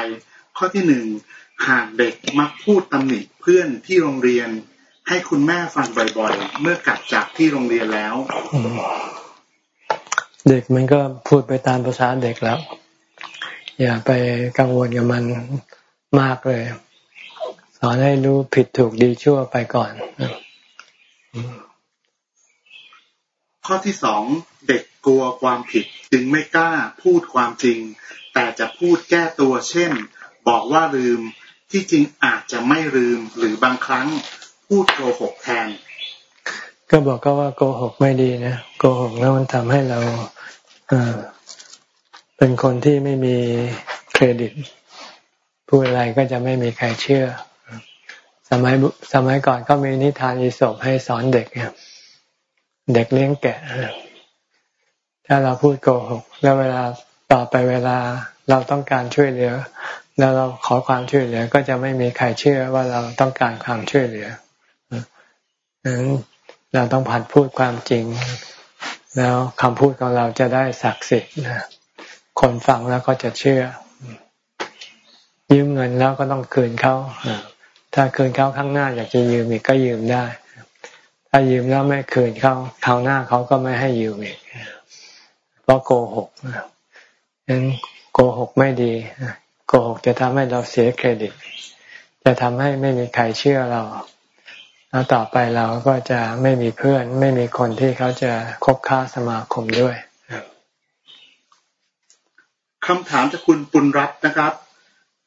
ข้อที่หนึ่งหากเด็กมักพูดตำหนิเพื่อนที่โรงเรียน ให้คุณแม่ฟังบ่อย ๆ เมื่อกลับจากที่โรงเรียนแล้ว เด็กมันก็พูดไปตามภาษาเด็กแล้ว อย่าไปกังวลกับมันมากเลย สอนให้รู้ผิดถูกดีชั่วไปก่อน ข้อที่สองเด็กกลัวความผิดจึงไม่กล้าพูดความจริง แต่จะพูดแก้ตัวเช่น บอกว่าลืมที่จริงอาจจะไม่ลืมหรือบางครั้ง พูดโกหกแทนก็บอกก็ว่าโกหกไม่ดีนะโกหกแล้วมันทำให้เราเป็นคนที่ไม่มีเครดิตพูดอะไรก็จะไม่มีใครเชื่อ สมัยสมัยก่อนก็มีนิทานอีสบให้สอนเด็กเนี่ยเด็กเลี้ยงแกะถ้าเราพูดโกหก แล้วเวลาต่อไปเวลาเราต้องการช่วยเหลือ แล้วเราขอความช่วยเหลือ ก็จะไม่มีใครเชื่อว่าเราต้องการความช่วยเหลือ นั้นเราต้องผัดพูดความจริง แล้วคำพูดของเราจะได้ศักดิ์สิทธิ์คนฟังแล้วก็จะเชื่อ ยืมเงินแล้วก็ต้องคืนเขาถ้าคืนเขาข้างหน้าอยากจะยืมอีกก็ยืมได้ ถ้ายืมแล้วไม่คืนเขาคราวหน้าเขาก็ไม่ให้ยืมอีกเพราะโกหกนั้นโกหกไม่ดีโกหกจะทำให้เราเสียเครดิต จะทำให้ไม่มีใครเชื่อเรา แล้วต่อไปเราก็จะไม่มีเพื่อน ไม่มีคนที่เขาจะคบค้าสมาคมด้วยคำถามจากคุณปุณรัตน์นะครับ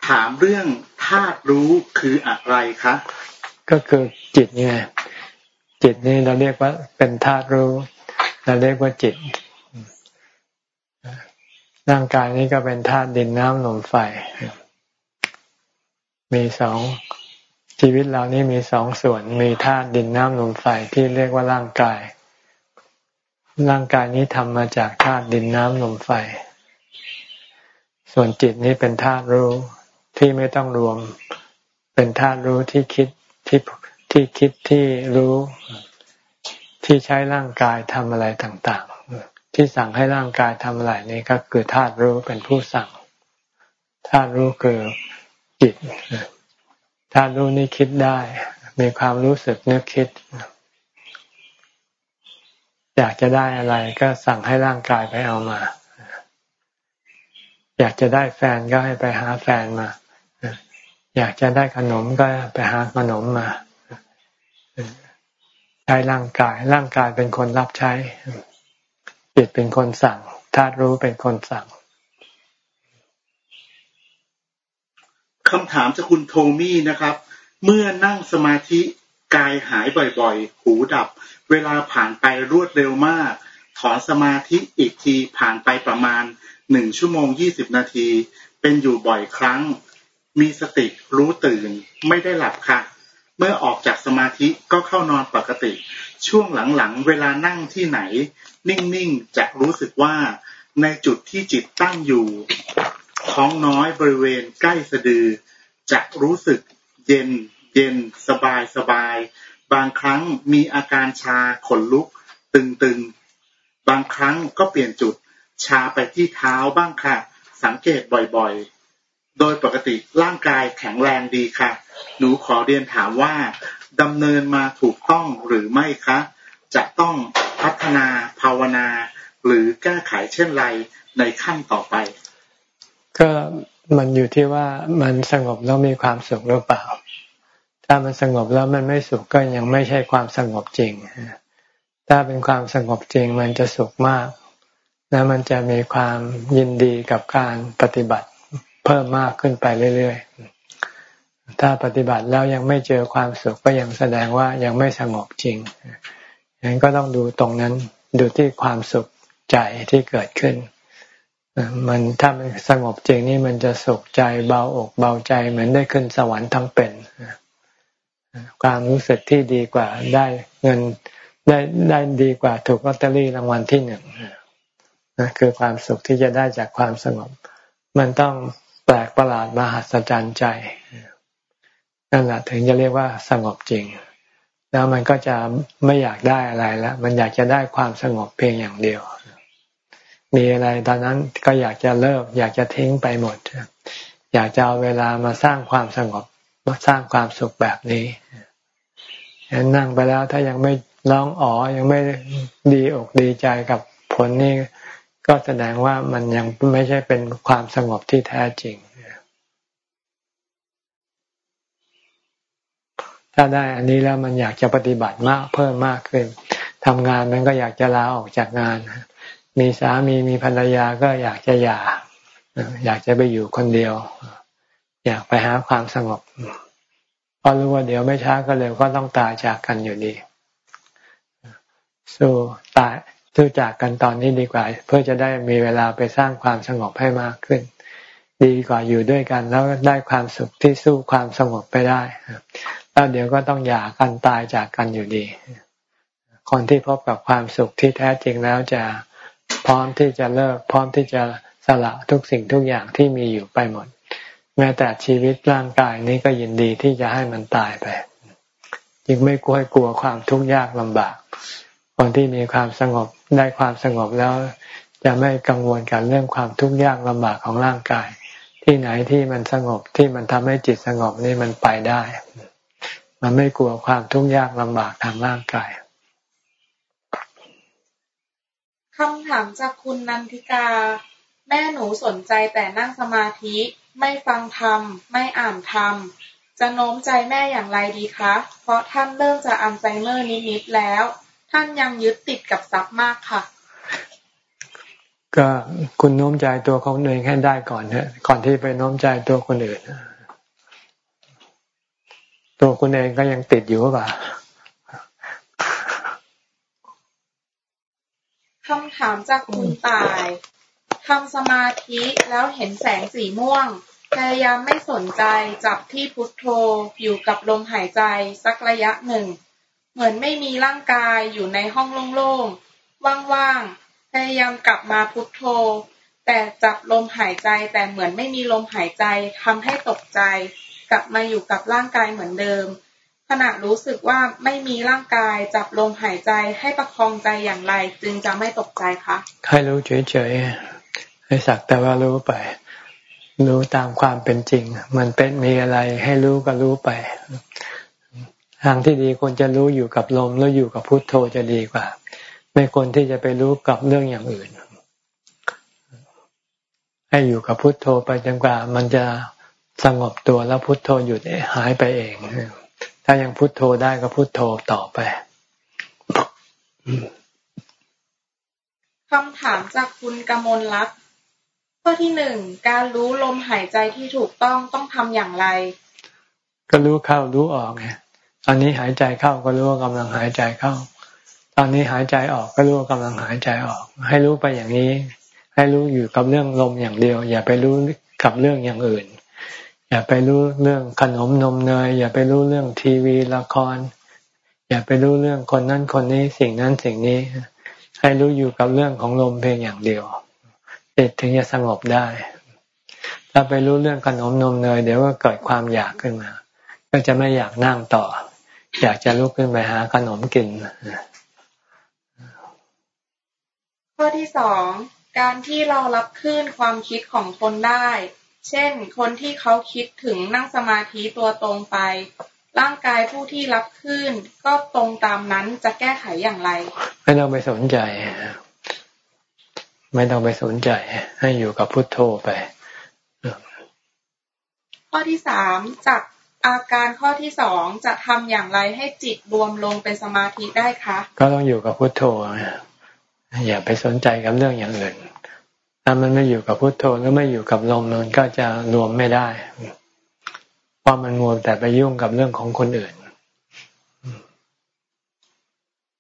ถามเรื่องธาตุรู้คืออะไรคะก็คือจิตไงจิตนี่เราเรียกว่าเป็นธาตุรู้ เราเรียกว่าจิต ร่างกายนี้ก็เป็นธาตุดินน้ำลมไฟ มีสอง ชีวิตเรานี่มีสองส่วนมีธาตุดินน้ำลมไฟที่เรียกว่าร่างกาย ร่างกายนี้ทำมาจากธาตุดินน้ำลมไฟ ส่วนจิตนี้เป็นธาตุรู้ที่ไม่ต้องรวม เป็นธาตุรู้ที่คิดที่ที่คิดที่รู้ ที่ใช้ร่างกายทำอะไรต่าง ๆ ที่สั่งให้ร่างกายทำอะไรนี่ก็คือธาตุรู้เป็นผู้สั่งธาตุรู้คือจิต ธาตุรู้นี่คิดได้ มีความรู้สึกนึกคิด อยากจะได้อะไรก็สั่งให้ร่างกายไปเอามา อยากจะได้แฟนก็ให้ไปหาแฟนมา อยากจะได้ขนมก็ไปหาขนมมาใช้ร่างกาย ร่างกายเป็นคนรับใช้จิตเป็นคนสั่งธาตุรู้เป็นคนสั่ง คำถามจากคุณโทมี่นะครับ เมื่อนั่งสมาธิกายหายบ่อยๆ หูดับ เวลาผ่านไปรวดเร็วมาก ถอนสมาธิอีกทีผ่านไปประมาณหนึ่งชั่วโมงยี่สิบนาที เป็นอยู่บ่อยครั้ง มีสติรู้ตื่น ไม่ได้หลับค่ะ เมื่อออกจากสมาธิก็เข้านอนปกติ ช่วงหลังๆ เวลานั่งที่ไหน นิ่งๆ จะรู้สึกว่าในจุดที่จิตตั้งอยู่ ท้องน้อยบริเวณใกล้สะดือจะรู้สึกเย็นเย็นสบายสบาย บางครั้งมีอาการชาขนลุก ตึงๆ บางครั้งก็เปลี่ยนจุดชาไปที่เท้าบ้างค่ะ สังเกตบ่อยๆ โดยปกติร่างกายแข็งแรงดีค่ะ หนูขอเรียนถามว่าดำเนินมาถูกต้องหรือไม่คะ จะต้องพัฒนาภาวนา หรือแก้ไขเช่นไรในขั้นต่อไป ก็มันอยู่ที่ว่ามันสงบแล้วมีความสุขหรือเปล่า ถ้ามันสงบแล้วมันไม่สุขก็ยังไม่ใช่ความสงบจริง ถ้าเป็นความสงบจริงมันจะสุขมาก และมันจะมีความยินดีกับการปฏิบัติเพิ่มมากขึ้นไปเรื่อยๆ ถ้าปฏิบัติแล้วยังไม่เจอความสุขก็ยังแสดงว่ายังไม่สงบจริงฉะนั้นก็ต้องดูตรงนั้นดูที่ความสุขใจที่เกิดขึ้น มันถ้ามันสงบจริงนี่มันจะสุขใจเบาอกเบาใจเหมือนได้ขึ้นสวรรค์ทั้งเป็นความรู้สึกที่ดีกว่าได้เงินได้ได้ดีกว่าถูกลอตเตอรี่รางวัลที่หนึ่งนะคือความสุขที่จะได้จากความสงบ มันต้องแปลกประหลาดมหัศจรรย์ใจนั่นแหละถึงจะเรียกว่าสงบจริง แล้วมันก็จะไม่อยากได้อะไรแล้วมันอยากจะได้ความสงบเพียงอย่างเดียว มีอะไรตอนนั้นก็อยากจะเลิก อยากจะทิ้งไปหมด อยากจะเอาเวลามาสร้างความสงบมาสร้างความสุขแบบนี้นั่งไปแล้วถ้ายังไม่ร้องอ๋อยังไม่ดีอกดีใจกับผลนี่ก็แสดงว่ามันยังไม่ใช่เป็นความสงบที่แท้จริง ถ้าได้อันนี้แล้วมันอยากจะปฏิบัติมากเพิ่มมากขึ้นทำงานมันก็อยากจะลาออกจากงาน มีสามีมีภรรยาก็อยากจะหย่าอยากจะไปอยู่คนเดียว อยากไปหาความสงบเพราะรู้ว่าเดี๋ยวไม่ช้าก็เร็วก็ต้องตายจากกันอยู่ดีสู้ตายสู้จากกันตอนนี้ดีกว่า เพื่อจะได้มีเวลาไปสร้างความสงบให้มากขึ้น ดีกว่าอยู่ด้วยกัน แล้วได้ความสุขที่สู้ความสงบไปได้แล้วเดี๋ยวก็ต้องหย่ากันตายจากกันอยู่ดี คนที่พบกับความสุขที่แท้จริงแล้วจะ พร้อมที่จะเลิก พร้อมที่จะสละทุกสิ่งทุกอย่างที่มีอยู่ไปหมด แม้แต่ชีวิตร่างกายนี้ก็ยินดีที่จะให้มันตายไปจึงไม่กลัวกลัวความทุกข์ยากลำบากคนที่มีความสงบได้ความสงบแล้ว จะไม่กังวลกับเรื่องความทุกข์ยากลำบากของร่างกาย ที่ไหนที่มันสงบที่มันทำให้จิตสงบนี่มันไปได้ มันไม่กลัวความทุกข์ยากลำบากทางร่างกาย คำถามจากคุณนันทิกา แม่หนูสนใจแต่นั่งสมาธิ ไม่ฟังธรรม ไม่อ่านธรรม จะโน้มใจแม่อย่างไรดีคะ เพราะท่านเริ่มจะอัลไซเมอร์นิดๆแล้ว ท่านยังยึดติดกับทรัพย์มากค่ะ ก็คุณโน้มใจตัวของตัวเองให้ได้ก่อนเถอะก่อนที่ไปโน้มใจตัวคนอื่นตัวคุณเองก็ยังติดอยู่หรือเปล่ คำถามจากคุณตายทำสมาธิแล้วเห็นแสงสีม่วง พยายามไม่สนใจจับที่พุทโธอยู่กับลมหายใจสักระยะหนึ่ง เหมือนไม่มีร่างกายอยู่ในห้องโล่งๆ ว่างๆ พยายามกลับมาพุทโธ แต่จับลมหายใจแต่เหมือนไม่มีลมหายใจทำให้ตกใจ กลับมาอยู่กับร่างกายเหมือนเดิม ขณะรู้สึกว่าไม่มีร่างกายจับลมหายใจให้ประคองใจอย่างไร จึงจะไม่ตกใจคะให้รู้เฉยๆให้สักแต่ว่ารู้ไป รู้ตามความเป็นจริง มันเป็นมีอะไรให้รู้ก็รู้ไปทางที่ดีควรจะรู้อยู่กับลมแล้วอยู่กับพุทโธจะดีกว่า ไม่ควรที่จะไปรู้กับเรื่องอย่างอื่น ให้อยู่กับพุทโธไปจนกว่า มันจะสงบตัวแล้วพุทโธหยุดหายไปเอง ถ้ายังพุโทโธได้ก็พุโทโธต่อไปคำถามจากคุณกมลรัตน์ข้อที่หนึ่งการรู้ลมหายใจที่ถูกต้องต้องทำอย่างไร ก็รู้เข้ารู้ออกไงตอนนี้หายใจเข้าก็รู้ว่ากำลังหายใจเข้า ตอนนี้หายใจออกก็รู้ว่ากำลังหายใจออก ให้รู้ไปอย่างนี้ ให้รู้อยู่กับเรื่องลมอย่างเดียว อย่าไปรู้กับเรื่องอย่างอื่น อย่าไปรู้เรื่องขนมนมเนย อย่าไปรู้เรื่องทีวีละคร อย่าไปรู้เรื่องคนนั้นคนนี้สิ่งนั้นสิ่งนี้ ให้รู้อยู่กับเรื่องของลมเพียงอย่างเดียวจิตถึงจะสงบได้ ถ้าไปรู้เรื่องขนมนมเนยเดี๋ยวก็เกิดความอยากขึ้นมา ก็จะไม่อยากนั่งต่อ อยากจะลุกขึ้นไปหาขนมกินข้อที่สองการที่เรารับคลื่นความคิดของคนได้ เช่น คนที่เขาคิดถึงนั่งสมาธิตัวตรงไป ร่างกายผู้ที่รับขึ้นก็ตรงตามนั้นจะแก้ไขอย่างไร ไม่ต้องไปสนใจ ไม่ต้องไปสนใจ ให้อยู่กับพุทโธไป ข้อที่สามจากอาการข้อที่สองจะทำอย่างไรให้จิตรวมลงเป็นสมาธิได้คะ ก็ต้องอยู่กับพุทโธอย่าไปสนใจกับเรื่องอย่างอื่น ถ้ามันไม่อยู่กับพุทโธหรือไม่อยู่กับลมมันก็จะรวมไม่ได้ เพราะมันมัวแต่ไปยุ่งกับเรื่องของคนอื่น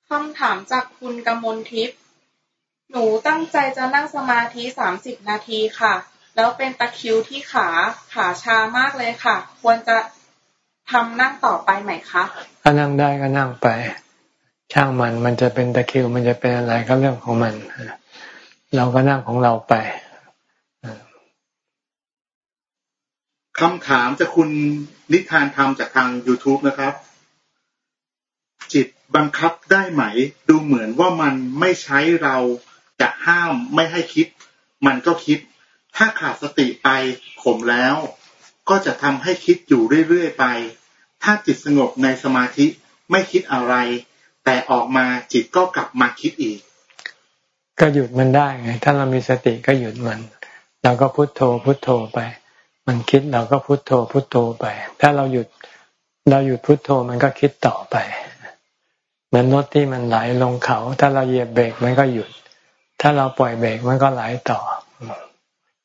คำถามจากคุณกมลทิพย์หนูตั้งใจจะนั่งสมาธิสามสิบนาทีค่ะ แล้วเป็นตะคิวที่ขาขาชามากเลยค่ะ ควรจะทำนั่งต่อไปไหมคะถ้านั่งได้ก็นั่งไป ช่างมันมันจะเป็นตะคิวมันจะเป็นอะไรก็เรื่องของมัน เราก็นั่งของเราไปคำถามจากคุณนิทานธรรมจากทาง YouTube นะครับ จิตบังคับได้ไหม ดูเหมือนว่ามันไม่ใช้เราจะห้ามไม่ให้คิด มันก็คิด ถ้าขาดสติไปข่มแล้ว ก็จะทำให้คิดอยู่เรื่อยๆไป ถ้าจิตสงบในสมาธิไม่คิดอะไร แต่ออกมาจิตก็กลับมาคิดอีก ก็หยุดมันได้ไงถ้าเรามีสติก็หยุดมัน เราก็พุโทโธพุโทโธไป มันคิดเราก็พุโทโธพุโทโธไป ถ้าเราหยุดเราหยุดพุโทโธมันก็คิดต่อไปเหมือนรถที่มันไหลลงเขา ถ้าเราเหยียบเบรกมันก็หยุด ถ้าเราปล่อยเบรกมันก็ไหลต่อ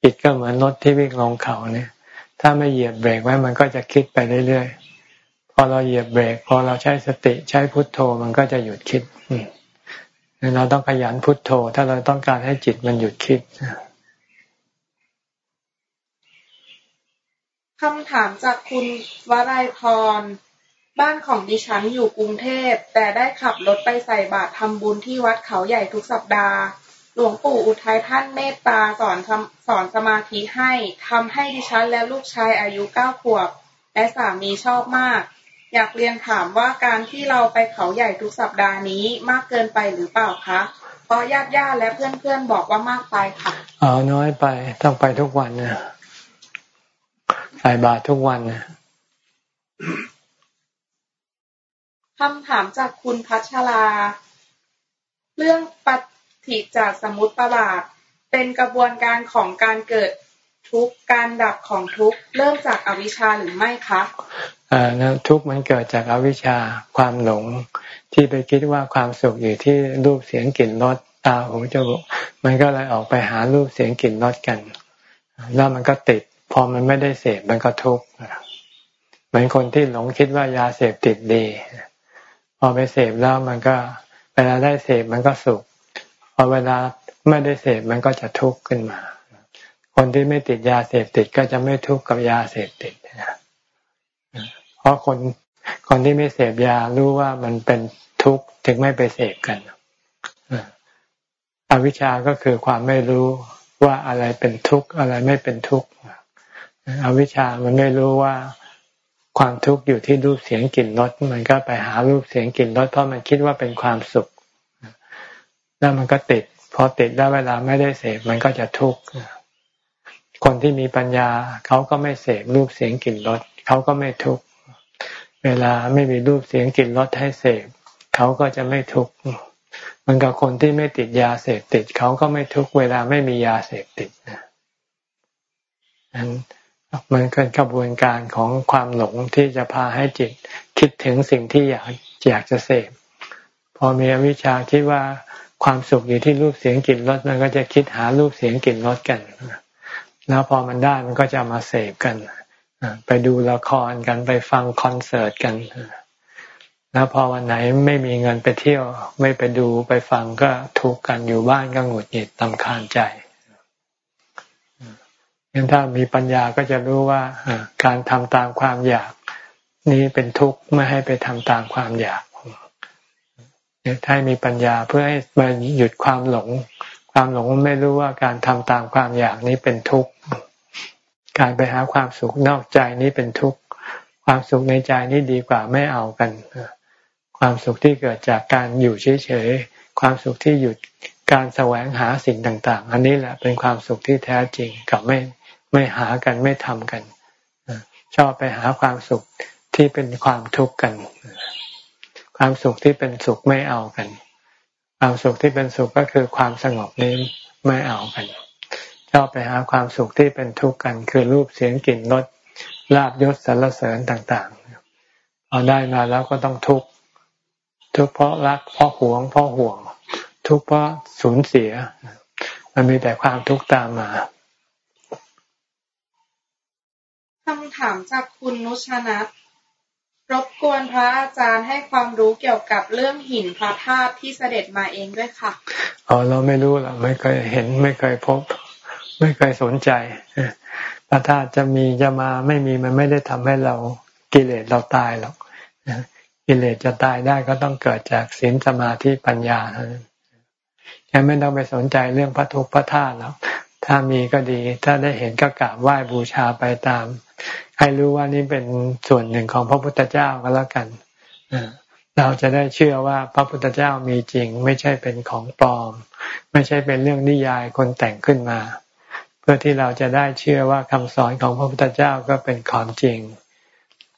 จิตก็เหมือนรถที่วิ่งลงเขาเนี่ย ถ้าไม่เหยียบเบรกไว้มันก็จะคิดไปเรื่อยๆพอเราเหยียบเบรก พอเราใช้สติใช้พุทโธมันก็จะหยุดคิด เราต้องขยันพุทโธ ถ้าเราต้องการให้จิตมันหยุดคิดคำถามจากคุณวรัยพร บ้านของดิฉันอยู่กรุงเทพ แต่ได้ขับรถไปใส่บาตรทำบุญที่วัดเขาใหญ่ทุกสัปดาห์ หลวงปู่อุทัยท่านเมตตาสอนสอนสมาธิให้ทำให้ดิฉันและลูกชายอายุเก้าขวบ และสามีชอบมาก อยากเรียนถามว่าการที่เราไปเขาใหญ่ทุกสัปดาห์นี้มากเกินไปหรือเปล่าคะ เพราะญาติญาติและเพื่อนๆบอกว่ามากไปค่ะอ๋อน้อยไปต้องไปทุกวันนะใส่บาตรทุกวันนะคำถามจากคุณพัชรา เรื่องปฏิจจสมุติประบาท เป็นกระบวนการของการเกิดทุกการดับของทุกเริ่มจากอวิชชาหรือไม่คะอ่านะ ทุกข์มันเกิดจากอวิชชาความหลง ที่ไปคิดว่าความสุขอยู่ที่รูปเสียงกลิ่นรสตาหูจมูกมันก็เลยออกไปหารูปเสียงกลิ่นรสกัน แล้วมันก็ติด พอมันไม่ได้เสพมันก็ทุกข์เหมือนคนที่หลงคิดว่ายาเสพติดดี พอไปเสพแล้วมันก็ เวลาได้เสพมันก็สุข พอเวลาไม่ได้เสพมันก็จะทุกข์ขึ้นมา คนที่ไม่ติดยาเสพติดก็จะไม่ทุกข์กับยาเสพติด เพราะคนคนที่ไม่เสพยารู้ว่ามันเป็นทุกข์ถึงไม่ไปเสพกันอวิชชาก็คือความไม่รู้ว่าอะไรเป็นทุกข์อะไรไม่เป็นทุกข์อวิชชามันไม่รู้ว่าความทุกข์อยู่ที่รูปเสียงกลิ่นรสมันก็ไปหารูปเสียงกลิ่นรสเพราะมันคิดว่าเป็นความสุข แล้วมันก็ติด พอติดแล้วเวลาไม่ได้เสพมันก็จะทุกข์คนที่มีปัญญาเขาก็ไม่เสพรูปเสียงกลิ่นรสเขาก็ไม่ทุกข์ เวลาไม่มีรูปเสียงกลิ่นรสให้เสพเขาก็จะไม่ทุกข์มันกับคนที่ไม่ติดยาเสพติดเขาก็ไม่ทุกข์เวลาไม่มียาเสพติดนั้นมันเป็นกระบวนการของความหลงที่จะพาให้จิตคิดถึงสิ่งที่อยากอยากจะเสพพอมีอวิชชาคิดว่าความสุขอยู่ที่รูปเสียงกลิ่นรสมันก็จะคิดหารูปเสียงกลิ่นรสกัน แล้วพอมันได้มันก็จะมาเสพกัน ไปดูละครกันไปฟังคอนเสิร์ตกันแล้วพอวันไหนไม่มีเงินไปเที่ยว ไม่ไปดูไปฟังก็ทุกข์กันอยู่บ้านก็หงุดหงิดตำคาญใจงั้นถ้ามีปัญญาก็จะรู้ว่าการทำตามความอยาก นี้เป็นทุกข์ไม่ให้ไปทำตามความอยากถ้ามีปัญญาเพื่อให้มันหยุดความหลง ความหลงไม่รู้ว่าการทำตามความอยากนี้เป็นทุกข์ การไปหาความสุขนอกใจนี้เป็นทุกข์ ความสุขในใจนี้ดีกว่าไม่เอากัน ความสุขที่เกิดจากการอยู่เฉยๆ ความสุขที่หยุดการแสวงหาสิ่งต่าง ๆ อันนี้แหละเป็นความสุขที่แท้จริงกับไม่ไม่หากันไม่ทำกันชอบไปหาความสุขที่เป็นความทุกข์กัน ความสุขที่เป็นสุขไม่เอากัน ความสุขที่เป็นสุขก็คือความสงบนี้ไม่เอากัน ชอบไปหาความสุขที่เป็นทุกข์กันคือรูปเสียงกลิ่นรสลาบยศสรรเสริญต่างๆพอได้มาแล้วก็ต้องทุกข์ทุกข์เพราะรักเพราะหวงเพราะห่วง ทุกข์เพราะสูญเสีย มันมีแต่ความทุกข์ตามมาคำถามจากคุณนุชนัทรบกวนพระอาจารย์ให้ความรู้เกี่ยวกับเรื่องหินพระธาตุที่เสด็จมาเองด้วยค่ะอ๋อเราไม่รู้หรอกไม่เคยเห็นไม่เคยพบ ไม่เคยสนใจพระธาตุจะมีจะมาไม่มีมันไม่ได้ทำให้เรากิเลสเราตายหรอกกิเลสจะตายได้ก็ต้องเกิดจากศีลสมาธิปัญญาเท่านั้นยังไม่ต้องไปสนใจเรื่องพระทุกพระธาตุหรอกถ้ามีก็ดี ถ้าได้เห็นก็กราบไหว้บูชาไปตาม ให้รู้ว่านี่เป็นส่วนหนึ่งของพระพุทธเจ้าก็แล้วกันเราจะได้เชื่อว่าพระพุทธเจ้ามีจริง ไม่ใช่เป็นของปลอม ไม่ใช่เป็นเรื่องนิยายคนแต่งขึ้นมา เพื่อที่เราจะได้เชื่อว่าคำสอนของพระพุทธเจ้าก็เป็นความจริง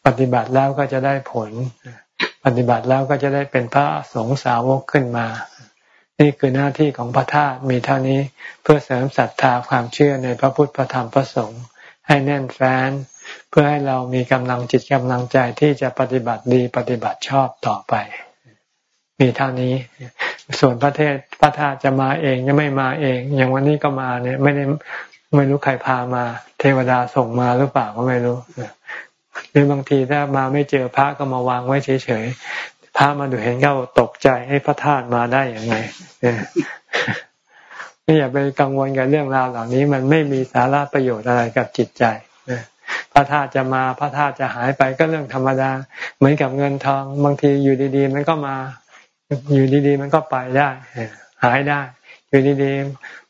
ปฏิบัติแล้วก็จะได้ผล ปฏิบัติแล้วก็จะได้เป็นพระสงฆ์สาวกขึ้นมา นี่คือหน้าที่ของพระธาตุมีเท่านี้เพื่อเสริมศรัทธาความเชื่อในพระพุทธพระธรรมพระสงฆ์ให้แน่นแฟ้นเพื่อให้เรามีกำลังจิตกำลังใจที่จะปฏิบัติดีปฏิบัติชอบต่อไป มีเท่านี้ ส่วนพระเทศพระธาตุจะมาเองจะไม่มาเอง อย่างวันนี้ก็มาเนี่ย ไม่ได้ ไม่รู้ใครพามา เทวดาส่งมาหรือเปล่าก็ไม่รู้หรือบางทีถ้ามาไม่เจอพระก็มาวางไว้เฉยๆพระมาดูเห็นก็ตกใจให้พระธาตุมาได้อย่างไงนี่อย่าไปกังวลกับเรื่องราวเหล่านี้ มันไม่มีสาระประโยชน์อะไรกับจิตใจพระธาตุจะมาพระธาตุจะหายไปก็เรื่องธรรมดา เหมือนกับเงินทอง บางทีอยู่ดีๆ มันก็มา อยู่ดีๆ มันก็ไปได้ หายได้ อยู่ดีๆ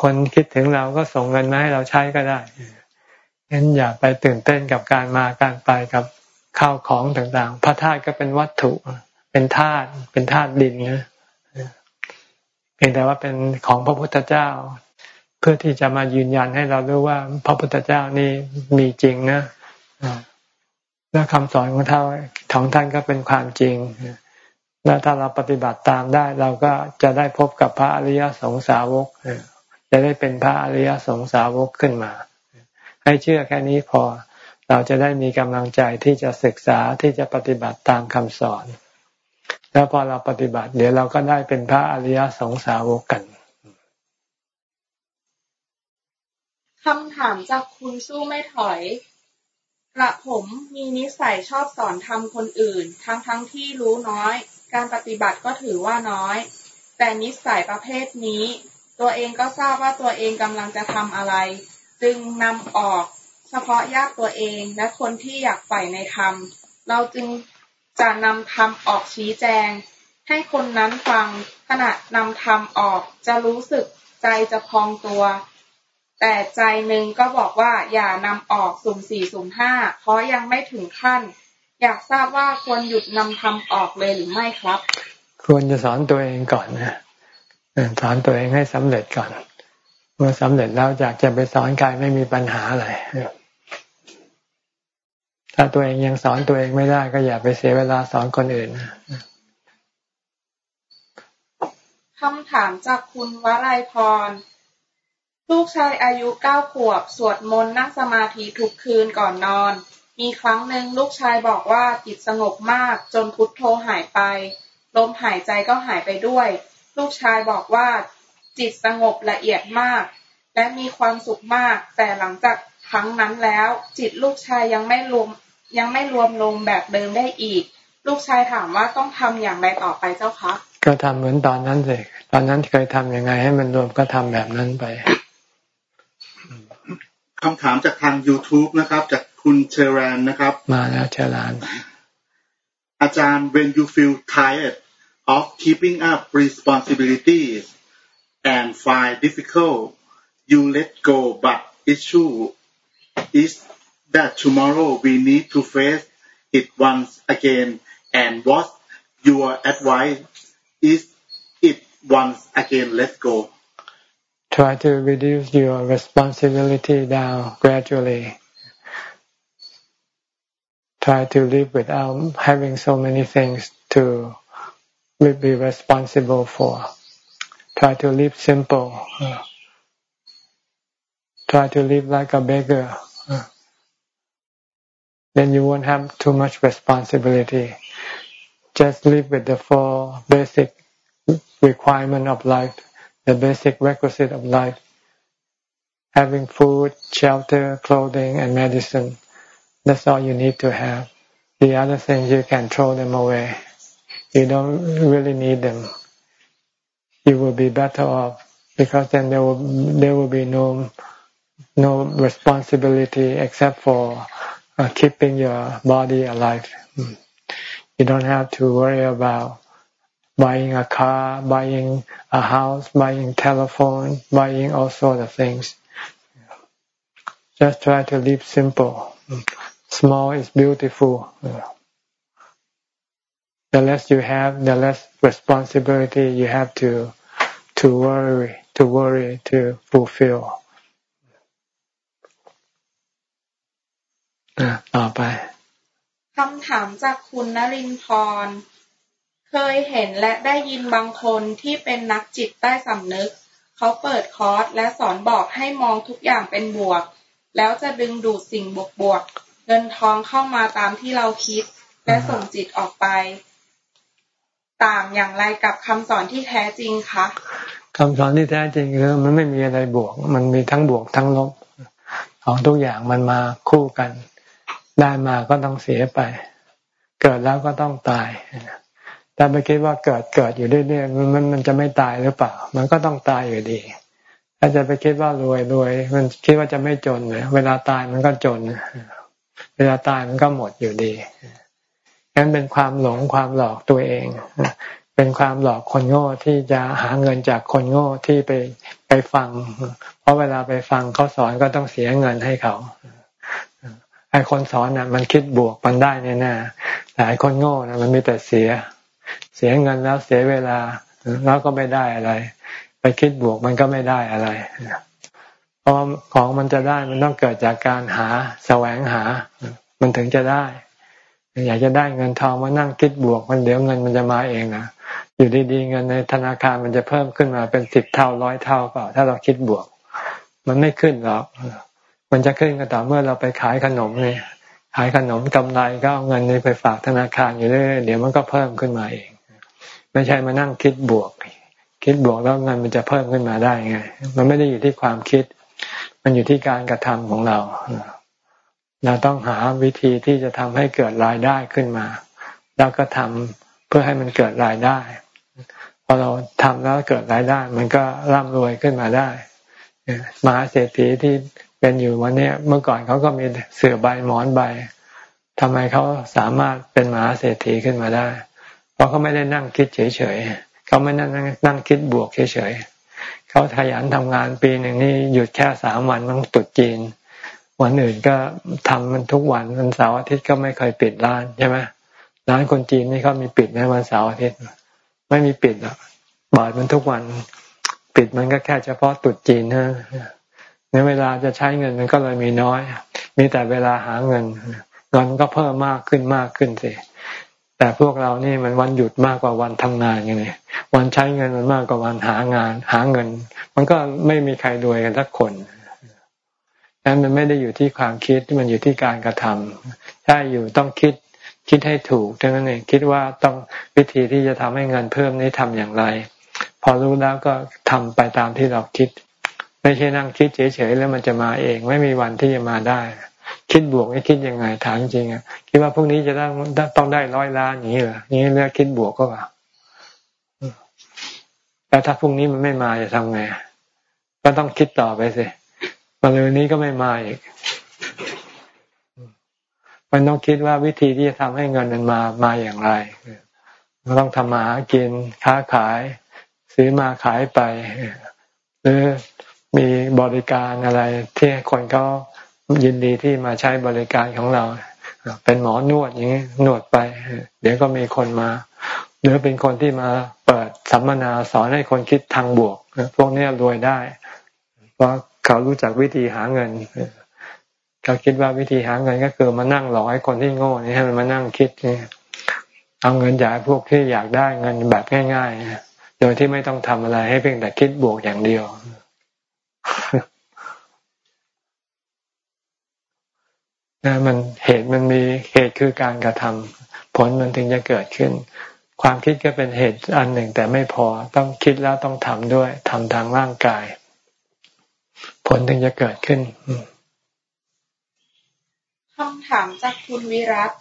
คนคิดถึงเราก็ส่งเงินมาให้เราใช้ก็ได้งั้นอย่าไปตื่นเต้นกับการมาการไปกับข้าวของต่างๆ พระธาตุก็เป็นวัตถุ เป็นธาตุ เป็นธาตุดินนะเพียงแต่ว่าเป็นของพระพุทธเจ้า เพื่อที่จะมายืนยันให้เรารู้ว่า พระพุทธเจ้านี่มีจริงนะและคำสอนของท่านของท่านก็เป็นความจริง แล้วถ้าเราปฏิบัติตามได้ เราก็จะได้พบกับพระอริยสงสาวก จะได้เป็นพระอริยสงสาวกขึ้นมา ให้เชื่อแค่นี้พอ เราจะได้มีกำลังใจที่จะศึกษาที่จะปฏิบัติตามคำสอน แล้วพอเราปฏิบัติ เดี๋ยวเราก็ได้เป็นพระอริยสงสาวกกันคำถามจากคุณสู้ไม่ถอยกระผมมีนิสัยชอบสอนทำคนอื่น ทั้งทั้งที่รู้น้อย การปฏิบัติก็ถือว่าน้อย แต่นิสัยประเภทนี้ ตัวเองก็ทราบว่าตัวเองกำลังจะทำอะไร จึงนำออกเฉพาะญาติตัวเองและคนที่อยากใฝ่ในธรรม เราจึงจะนำธรรมออกชี้แจง ให้คนนั้นฟังขณะนำธรรมออกจะรู้สึกใจจะพองตัว แต่ใจหนึ่งก็บอกว่าอย่านำออกสุ่มสี่สุ่มห้าเพราะยังไม่ถึงขั้น อยากทราบว่าควรหยุดนำธรรมออกเลยหรือไม่ครับ ควรจะสอนตัวเองก่อนนะ สอนตัวเองให้สำเร็จก่อนเมื่อสำเร็จแล้วอยากจะไปสอนใครไม่มีปัญหาอะไรถ้าตัวเองยังสอนตัวเองไม่ได้ ก็อย่าไปเสียเวลาสอนคนอื่นคำถามจากคุณวรัยพร ลูกชายอายุเก้าขวบ สวดมนต์นั่งสมาธิทุกคืนก่อนนอน มีครั้งหนึ่งลูกชายบอกว่าจิตสงบมาก จนพุทโธหายไป ลมหายใจก็หายไปด้วย ลูกชายบอกว่าจิตสงบละเอียดมาก และมีความสุขมาก แต่หลังจากครั้งนั้นแล้ว จิตลูกชายยังไม่รวมยังไม่รวมลงแบบเดิมได้อีก ลูกชายถามว่าต้องทำอย่างไรต่อไปเจ้าคะก็ทำเหมือนตอนนั้นสิตอนนั้นเคยทํำยังไงให้มันรวมก็ทำแบบนั้นไปคำถามจากทาง YouTube นะครับ จากคุณเชรานนะครับ มาแล้วเชรานอาจารย์ when you feel tired of keeping up responsibilities and find difficult you let go. But issue is that tomorrow we need to face it once again. And what your advice is it once again let go. Try to reduce your responsibility down gradually. Try to live without having so many things to be responsible for try to live simple try to live like a beggar then you won't have too much responsibility. Just live with the four basic requirement of life, the basic requisite of life. Having food, shelter, clothing, and medicine. That's all you need to have. The other things you can throw them away. You don't really need them. You will be better off because then there will there will be no no responsibility except for uh, keeping your body alive. You don't have to worry about buying a car, buying a house, buying telephone, buying all sorts of things. Just try to live simple. Small is beautiful. The less you have, the less responsibility you have to to worry, to worry, to fulfill. ต่อไปคำถามจากคุณนรินทร์ เคยเห็นและได้ยินบางคนที่เป็นนักจิตใต้สำนึก เขาเปิดคอร์สและสอนบอกให้มองทุกอย่างเป็นบวก แล้วจะดึงดูดสิ่งบวกบวกเงินทองเข้ามาตามที่เราคิด และส่งจิตออกไป ต่างอย่างไรกับคำสอนที่แท้จริงคะคำสอนที่แท้จริงคือมันไม่มีอะไรบวก มันมีทั้งบวกทั้งลบของทุกอย่างมันมาคู่กัน ได้มาก็ต้องเสียไป เกิดแล้วก็ต้องตายแต่ไปคิดว่าเกิดเกิดอยู่เรื่อยๆมันมันจะไม่ตายหรือเปล่า มันก็ต้องตายอยู่ดีถ้าจะไปคิดว่ารวยรวย มันคิดว่าจะไม่จนเลยเวลาตายมันก็จน เวลาตายมันก็หมดอยู่ดี นั้นเป็นความหลงความหลอกตัวเอง เป็นความหลอกคนโง่ที่จะหาเงินจากคนโง่ที่ไปไปฟัง เพราะเวลาไปฟังเขาสอนก็ต้องเสียเงินให้เขาไอ้คนสอนน่ะ มันคิดบวกมันได้แน่แต่ไอ้คนโง่น่ะมันมีแต่เสีย เสียเงินแล้วเสียเวลาแล้วก็ไม่ได้อะไร ไปคิดบวกมันก็ไม่ได้อะไรเพราะของมันจะได้มันต้องเกิดจากการหาแสวงหา มันถึงจะได้ อยากจะได้เงินทองมานั่งคิดบวก มันเดี๋ยวเงินมันจะมาเองนะอยู่ดีๆเงินในธนาคารมันจะเพิ่มขึ้นมาเป็นสิบเท่าร้อยเท่าเปล่าถ้าเราคิดบวก มันไม่ขึ้นหรอกมันจะขึ้นก็ต่อเมื่อเราไปขายขนมเนี่ยขายขนมกำไรก็เอาเงินนี้ไปฝากธนาคารอยู่เรื่อยเดี๋ยวมันก็เพิ่มขึ้นมาเอง ไม่ใช่มานั่งคิดบวก คิดบวกแล้วเงินมันจะเพิ่มขึ้นมาได้ไง มันไม่ได้อยู่ที่ความคิด มันอยู่ที่การกระทำของเรา เราต้องหาวิธีที่จะทำให้เกิดรายได้ขึ้นมา แล้วก็ทำเพื่อให้มันเกิดรายได้พอเราทำแล้วเกิดรายได้ มันก็ร่ำรวยขึ้นมาได้มหาเศรษฐีที่เป็นอยู่วันนี้เมื่อก่อนเขาก็มีเสือใบหมอนใบทำไมเขาสามารถเป็นมหาเศรษฐีขึ้นมาได้ เพราะเขาไม่ได้นั่งคิดเฉยๆเขาไม่นั่งนั่งคิดบวกเฉยๆเขาขยันทำงานปีหนึ่งนี่หยุดแค่สามวันต้องตุดจีน วันอื่นก็ทำมันทุกวันวันเสาร์อาทิตย์ก็ไม่เคยปิดร้านใช่ไหมร้านคนจีนนี่เขามีปิดในวันเสาร์อาทิตย์ไม่มีปิดหรอกบาทมันทุกวันปิดมันก็แค่เฉพาะตุดจีนนะในเวลาจะใช้เงินมันก็เลยมีน้อย มีแต่เวลาหาเงินเงินก็เพิ่มมากขึ้นมากขึ้นสิแต่พวกเรานี่มันวันหยุดมากกว่าวันทำงานอย่างนี้วันใช้เงินมันมากกว่าวันหางาน หาเงิน มันก็ไม่มีใครรวยกันสักคน นั้นมันไม่ได้อยู่ที่ความคิดมันอยู่ที่การกระทำถ้าอยู่ต้องคิดคิดให้ถูกดังนั้นเองคิดว่าต้องวิธีที่จะทำให้เงินเพิ่มนี้ทำอย่างไร พอรู้แล้วก็ทำไปตามที่เราคิด ไม่ใช่นั่งคิดเฉยๆแล้วมันจะมาเอง ไม่มีวันที่จะมาได้ คิดบวกไม่คิดยังไงถามจริงอะคิดว่าพรุ่งนี้จะต้องต้องได้ร้อยล้านอย่างนี้เหรอนี้เรียกคิดบวกก็ว่าแล้วถ้าพรุ่งนี้มันไม่มาจะทำไงก็ต้องคิดต่อไปสิ มาเลยนี้ก็ไม่มาอีก มันต้องคิดว่าวิธีที่จะทำให้เงินมันมามาอย่างไรเราต้องทำมาหากินค้าขาย ซื้อมาขายไป หรือมีบริการอะไร ที่คนเขายินดีที่มาใช้บริการของเรา เป็นหมอนวดอย่างนี้นวดไป เดี๋ยวก็มีคนมา หรือเป็นคนที่มาเปิดสัมมนาสอนให้คนคิดทางบวก พวกนี้รวยได้ เพราะ เขารู้จักวิธีหาเงินเขาคิดว่าวิธีหาเงินก็คือมานั่งหลอกให้คนที่โง่นี่ให้มันมานั่งคิดนี่เอาเงินจากพวกที่อยากได้เงินแบบง่ายๆโดยที่ไม่ต้องทำอะไรให้เพียงแต่คิดบวกอย่างเดียวนะมันเหตุมันมีเหตุคือการกระทำผลมันถึงจะเกิดขึ้น ความคิดก็เป็นเหตุอันหนึ่งแต่ไม่พอต้องคิดแล้วต้องทำด้วยทำทางร่างกาย ลถึงจะเกิดขึ้นคำถามจากคุณวิรัต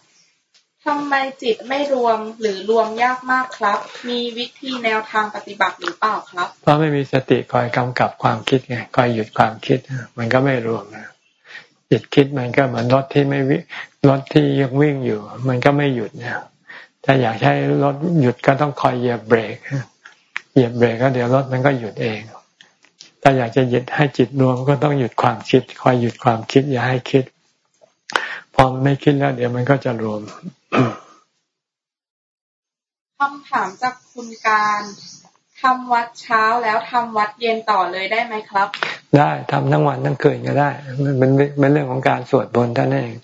ทำไมจิตไม่รวมหรือรวมยากมากครับ มีวิธีแนวทางปฏิบัติหรือเปล่าครับ เพราะไม่มีสติคอยกำกับความคิดไงคอยหยุดความคิด มันก็ไม่รวมนะจิตคิดมันก็เหมือนรถที่ไม่วิรถที่ยังวิ่งอยู่ มันก็ไม่หยุดเนี่ยถ้าอยากให้รถหยุดก็ต้องคอยเหยียบเบรกเหยียบเบรกก็เดี๋ยวรถมันก็หยุดเอง ถ้าอยากจะหยุดให้จิตรวมก็ต้องหยุดความคิด คอยหยุดความคิด อย่าให้คิด พอไม่คิดแล้ว เดี๋ยวมันก็จะรวมคำถามจากคุณการทำวัดเช้าแล้วทำวัดเย็นต่อเลยได้ไหมครับ ได้ทำทั้งวันทั้งคืนก็ได้ มันเป็นเป็นเรื่องของการสวดบนท่านเอง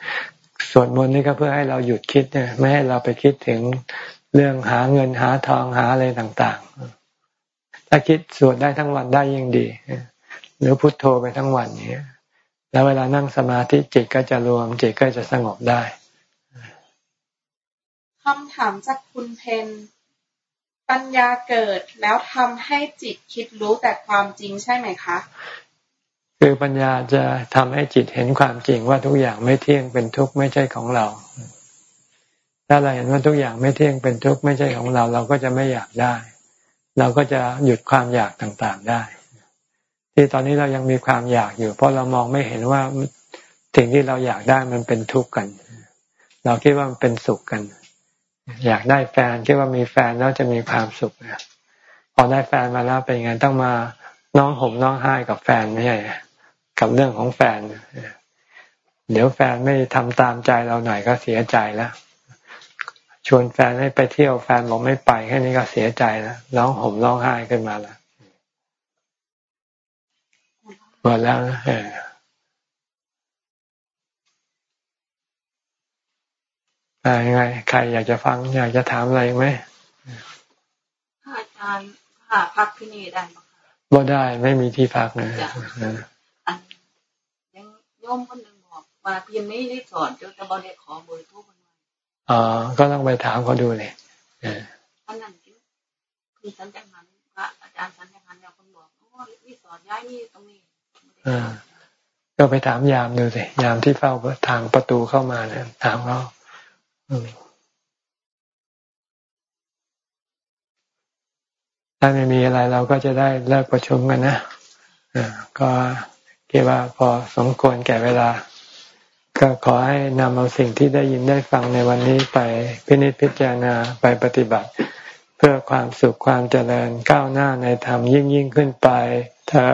สวดมนต์นี่ก็เพื่อให้เราหยุดคิดเนี่ยไม่ให้เราไปคิดถึงเรื่องหาเงินหาทองหาอะไรต่าง ๆ ถ้าคิดสวดได้ทั้งวันได้ยิ่งดี หรือพุทโธไปทั้งวันนี้แล้วเวลานั่งสมาธิจิตก็จะรวมจิตก็จะสงบได้คำถามจากคุณเพนปัญญาเกิดแล้วทำให้จิตคิดรู้แต่ความจริงใช่ไหมคะ คือปัญญาจะทำให้จิตเห็นความจริงว่าทุกอย่างไม่เที่ยงเป็นทุกข์ไม่ใช่ของเรา ถ้าเราเห็นว่าทุกอย่างไม่เที่ยงเป็นทุกข์ไม่ใช่ของเรา เราก็จะไม่อยากได้ เราก็จะหยุดความอยากต่างๆได้ ที่ตอนนี้เรายังมีความอยากอยู่ เพราะเรามองไม่เห็นว่าสิ่งที่เราอยากได้มันเป็นทุกข์กัน เราคิดว่ามันเป็นสุขกัน อยากได้แฟนคิดว่ามีแฟนแล้วจะมีความสุขพอได้แฟนมาแล้วเป็นไงต้องมาน้องห่มน้องไห้กับแฟนไม่ใช่กับเรื่องของแฟน เดี๋ยวแฟนไม่ทำตามใจเราหน่อยก็เสียใจแล้ว ชวนแฟนให้ไปเที่ยวแฟนบอกไม่ไปแค่นี้ก็เสียใจแล้วร้องห่มร้องไห้ขึ้นมาแล้วหมดแล้วนะยังไง ใครอยากจะฟัง อยากจะถามอะไรไหมอาจารย์หาพักที่นี่ได้ไหมบ่ได้ไม่มีที่พักนะอันยังโยมคนหนึ่งบอกว่าเพียงนี้ได้สอนเจ้าจะบอได้ขอเบอร์โทรคน อ๋อก็ต้องไปถามเขาดูเลยอันนั้นคือสันจังหันพระอาจารย์สันจังหันเนี่ยคนบอกโอ้ี่สอนย้ายนี่ตรงนี้อ่าก็ไปถามยามดูสิยามที่เฝ้าทางประตูเข้ามาเนี่ยถามเขาถ้าไม่มีอะไรเราก็จะได้เลิกประชุมกันนะก็คิดว่าพอสมควรแก่เวลา ก็ขอให้นำเอาสิ่งที่ได้ยินได้ฟังในวันนี้ไปพินิจพิจารณาไปปฏิบัติ เพื่อความสุขความเจริญก้าวหน้าในธรรมยิ่งยิ่งขึ้นไปเธอ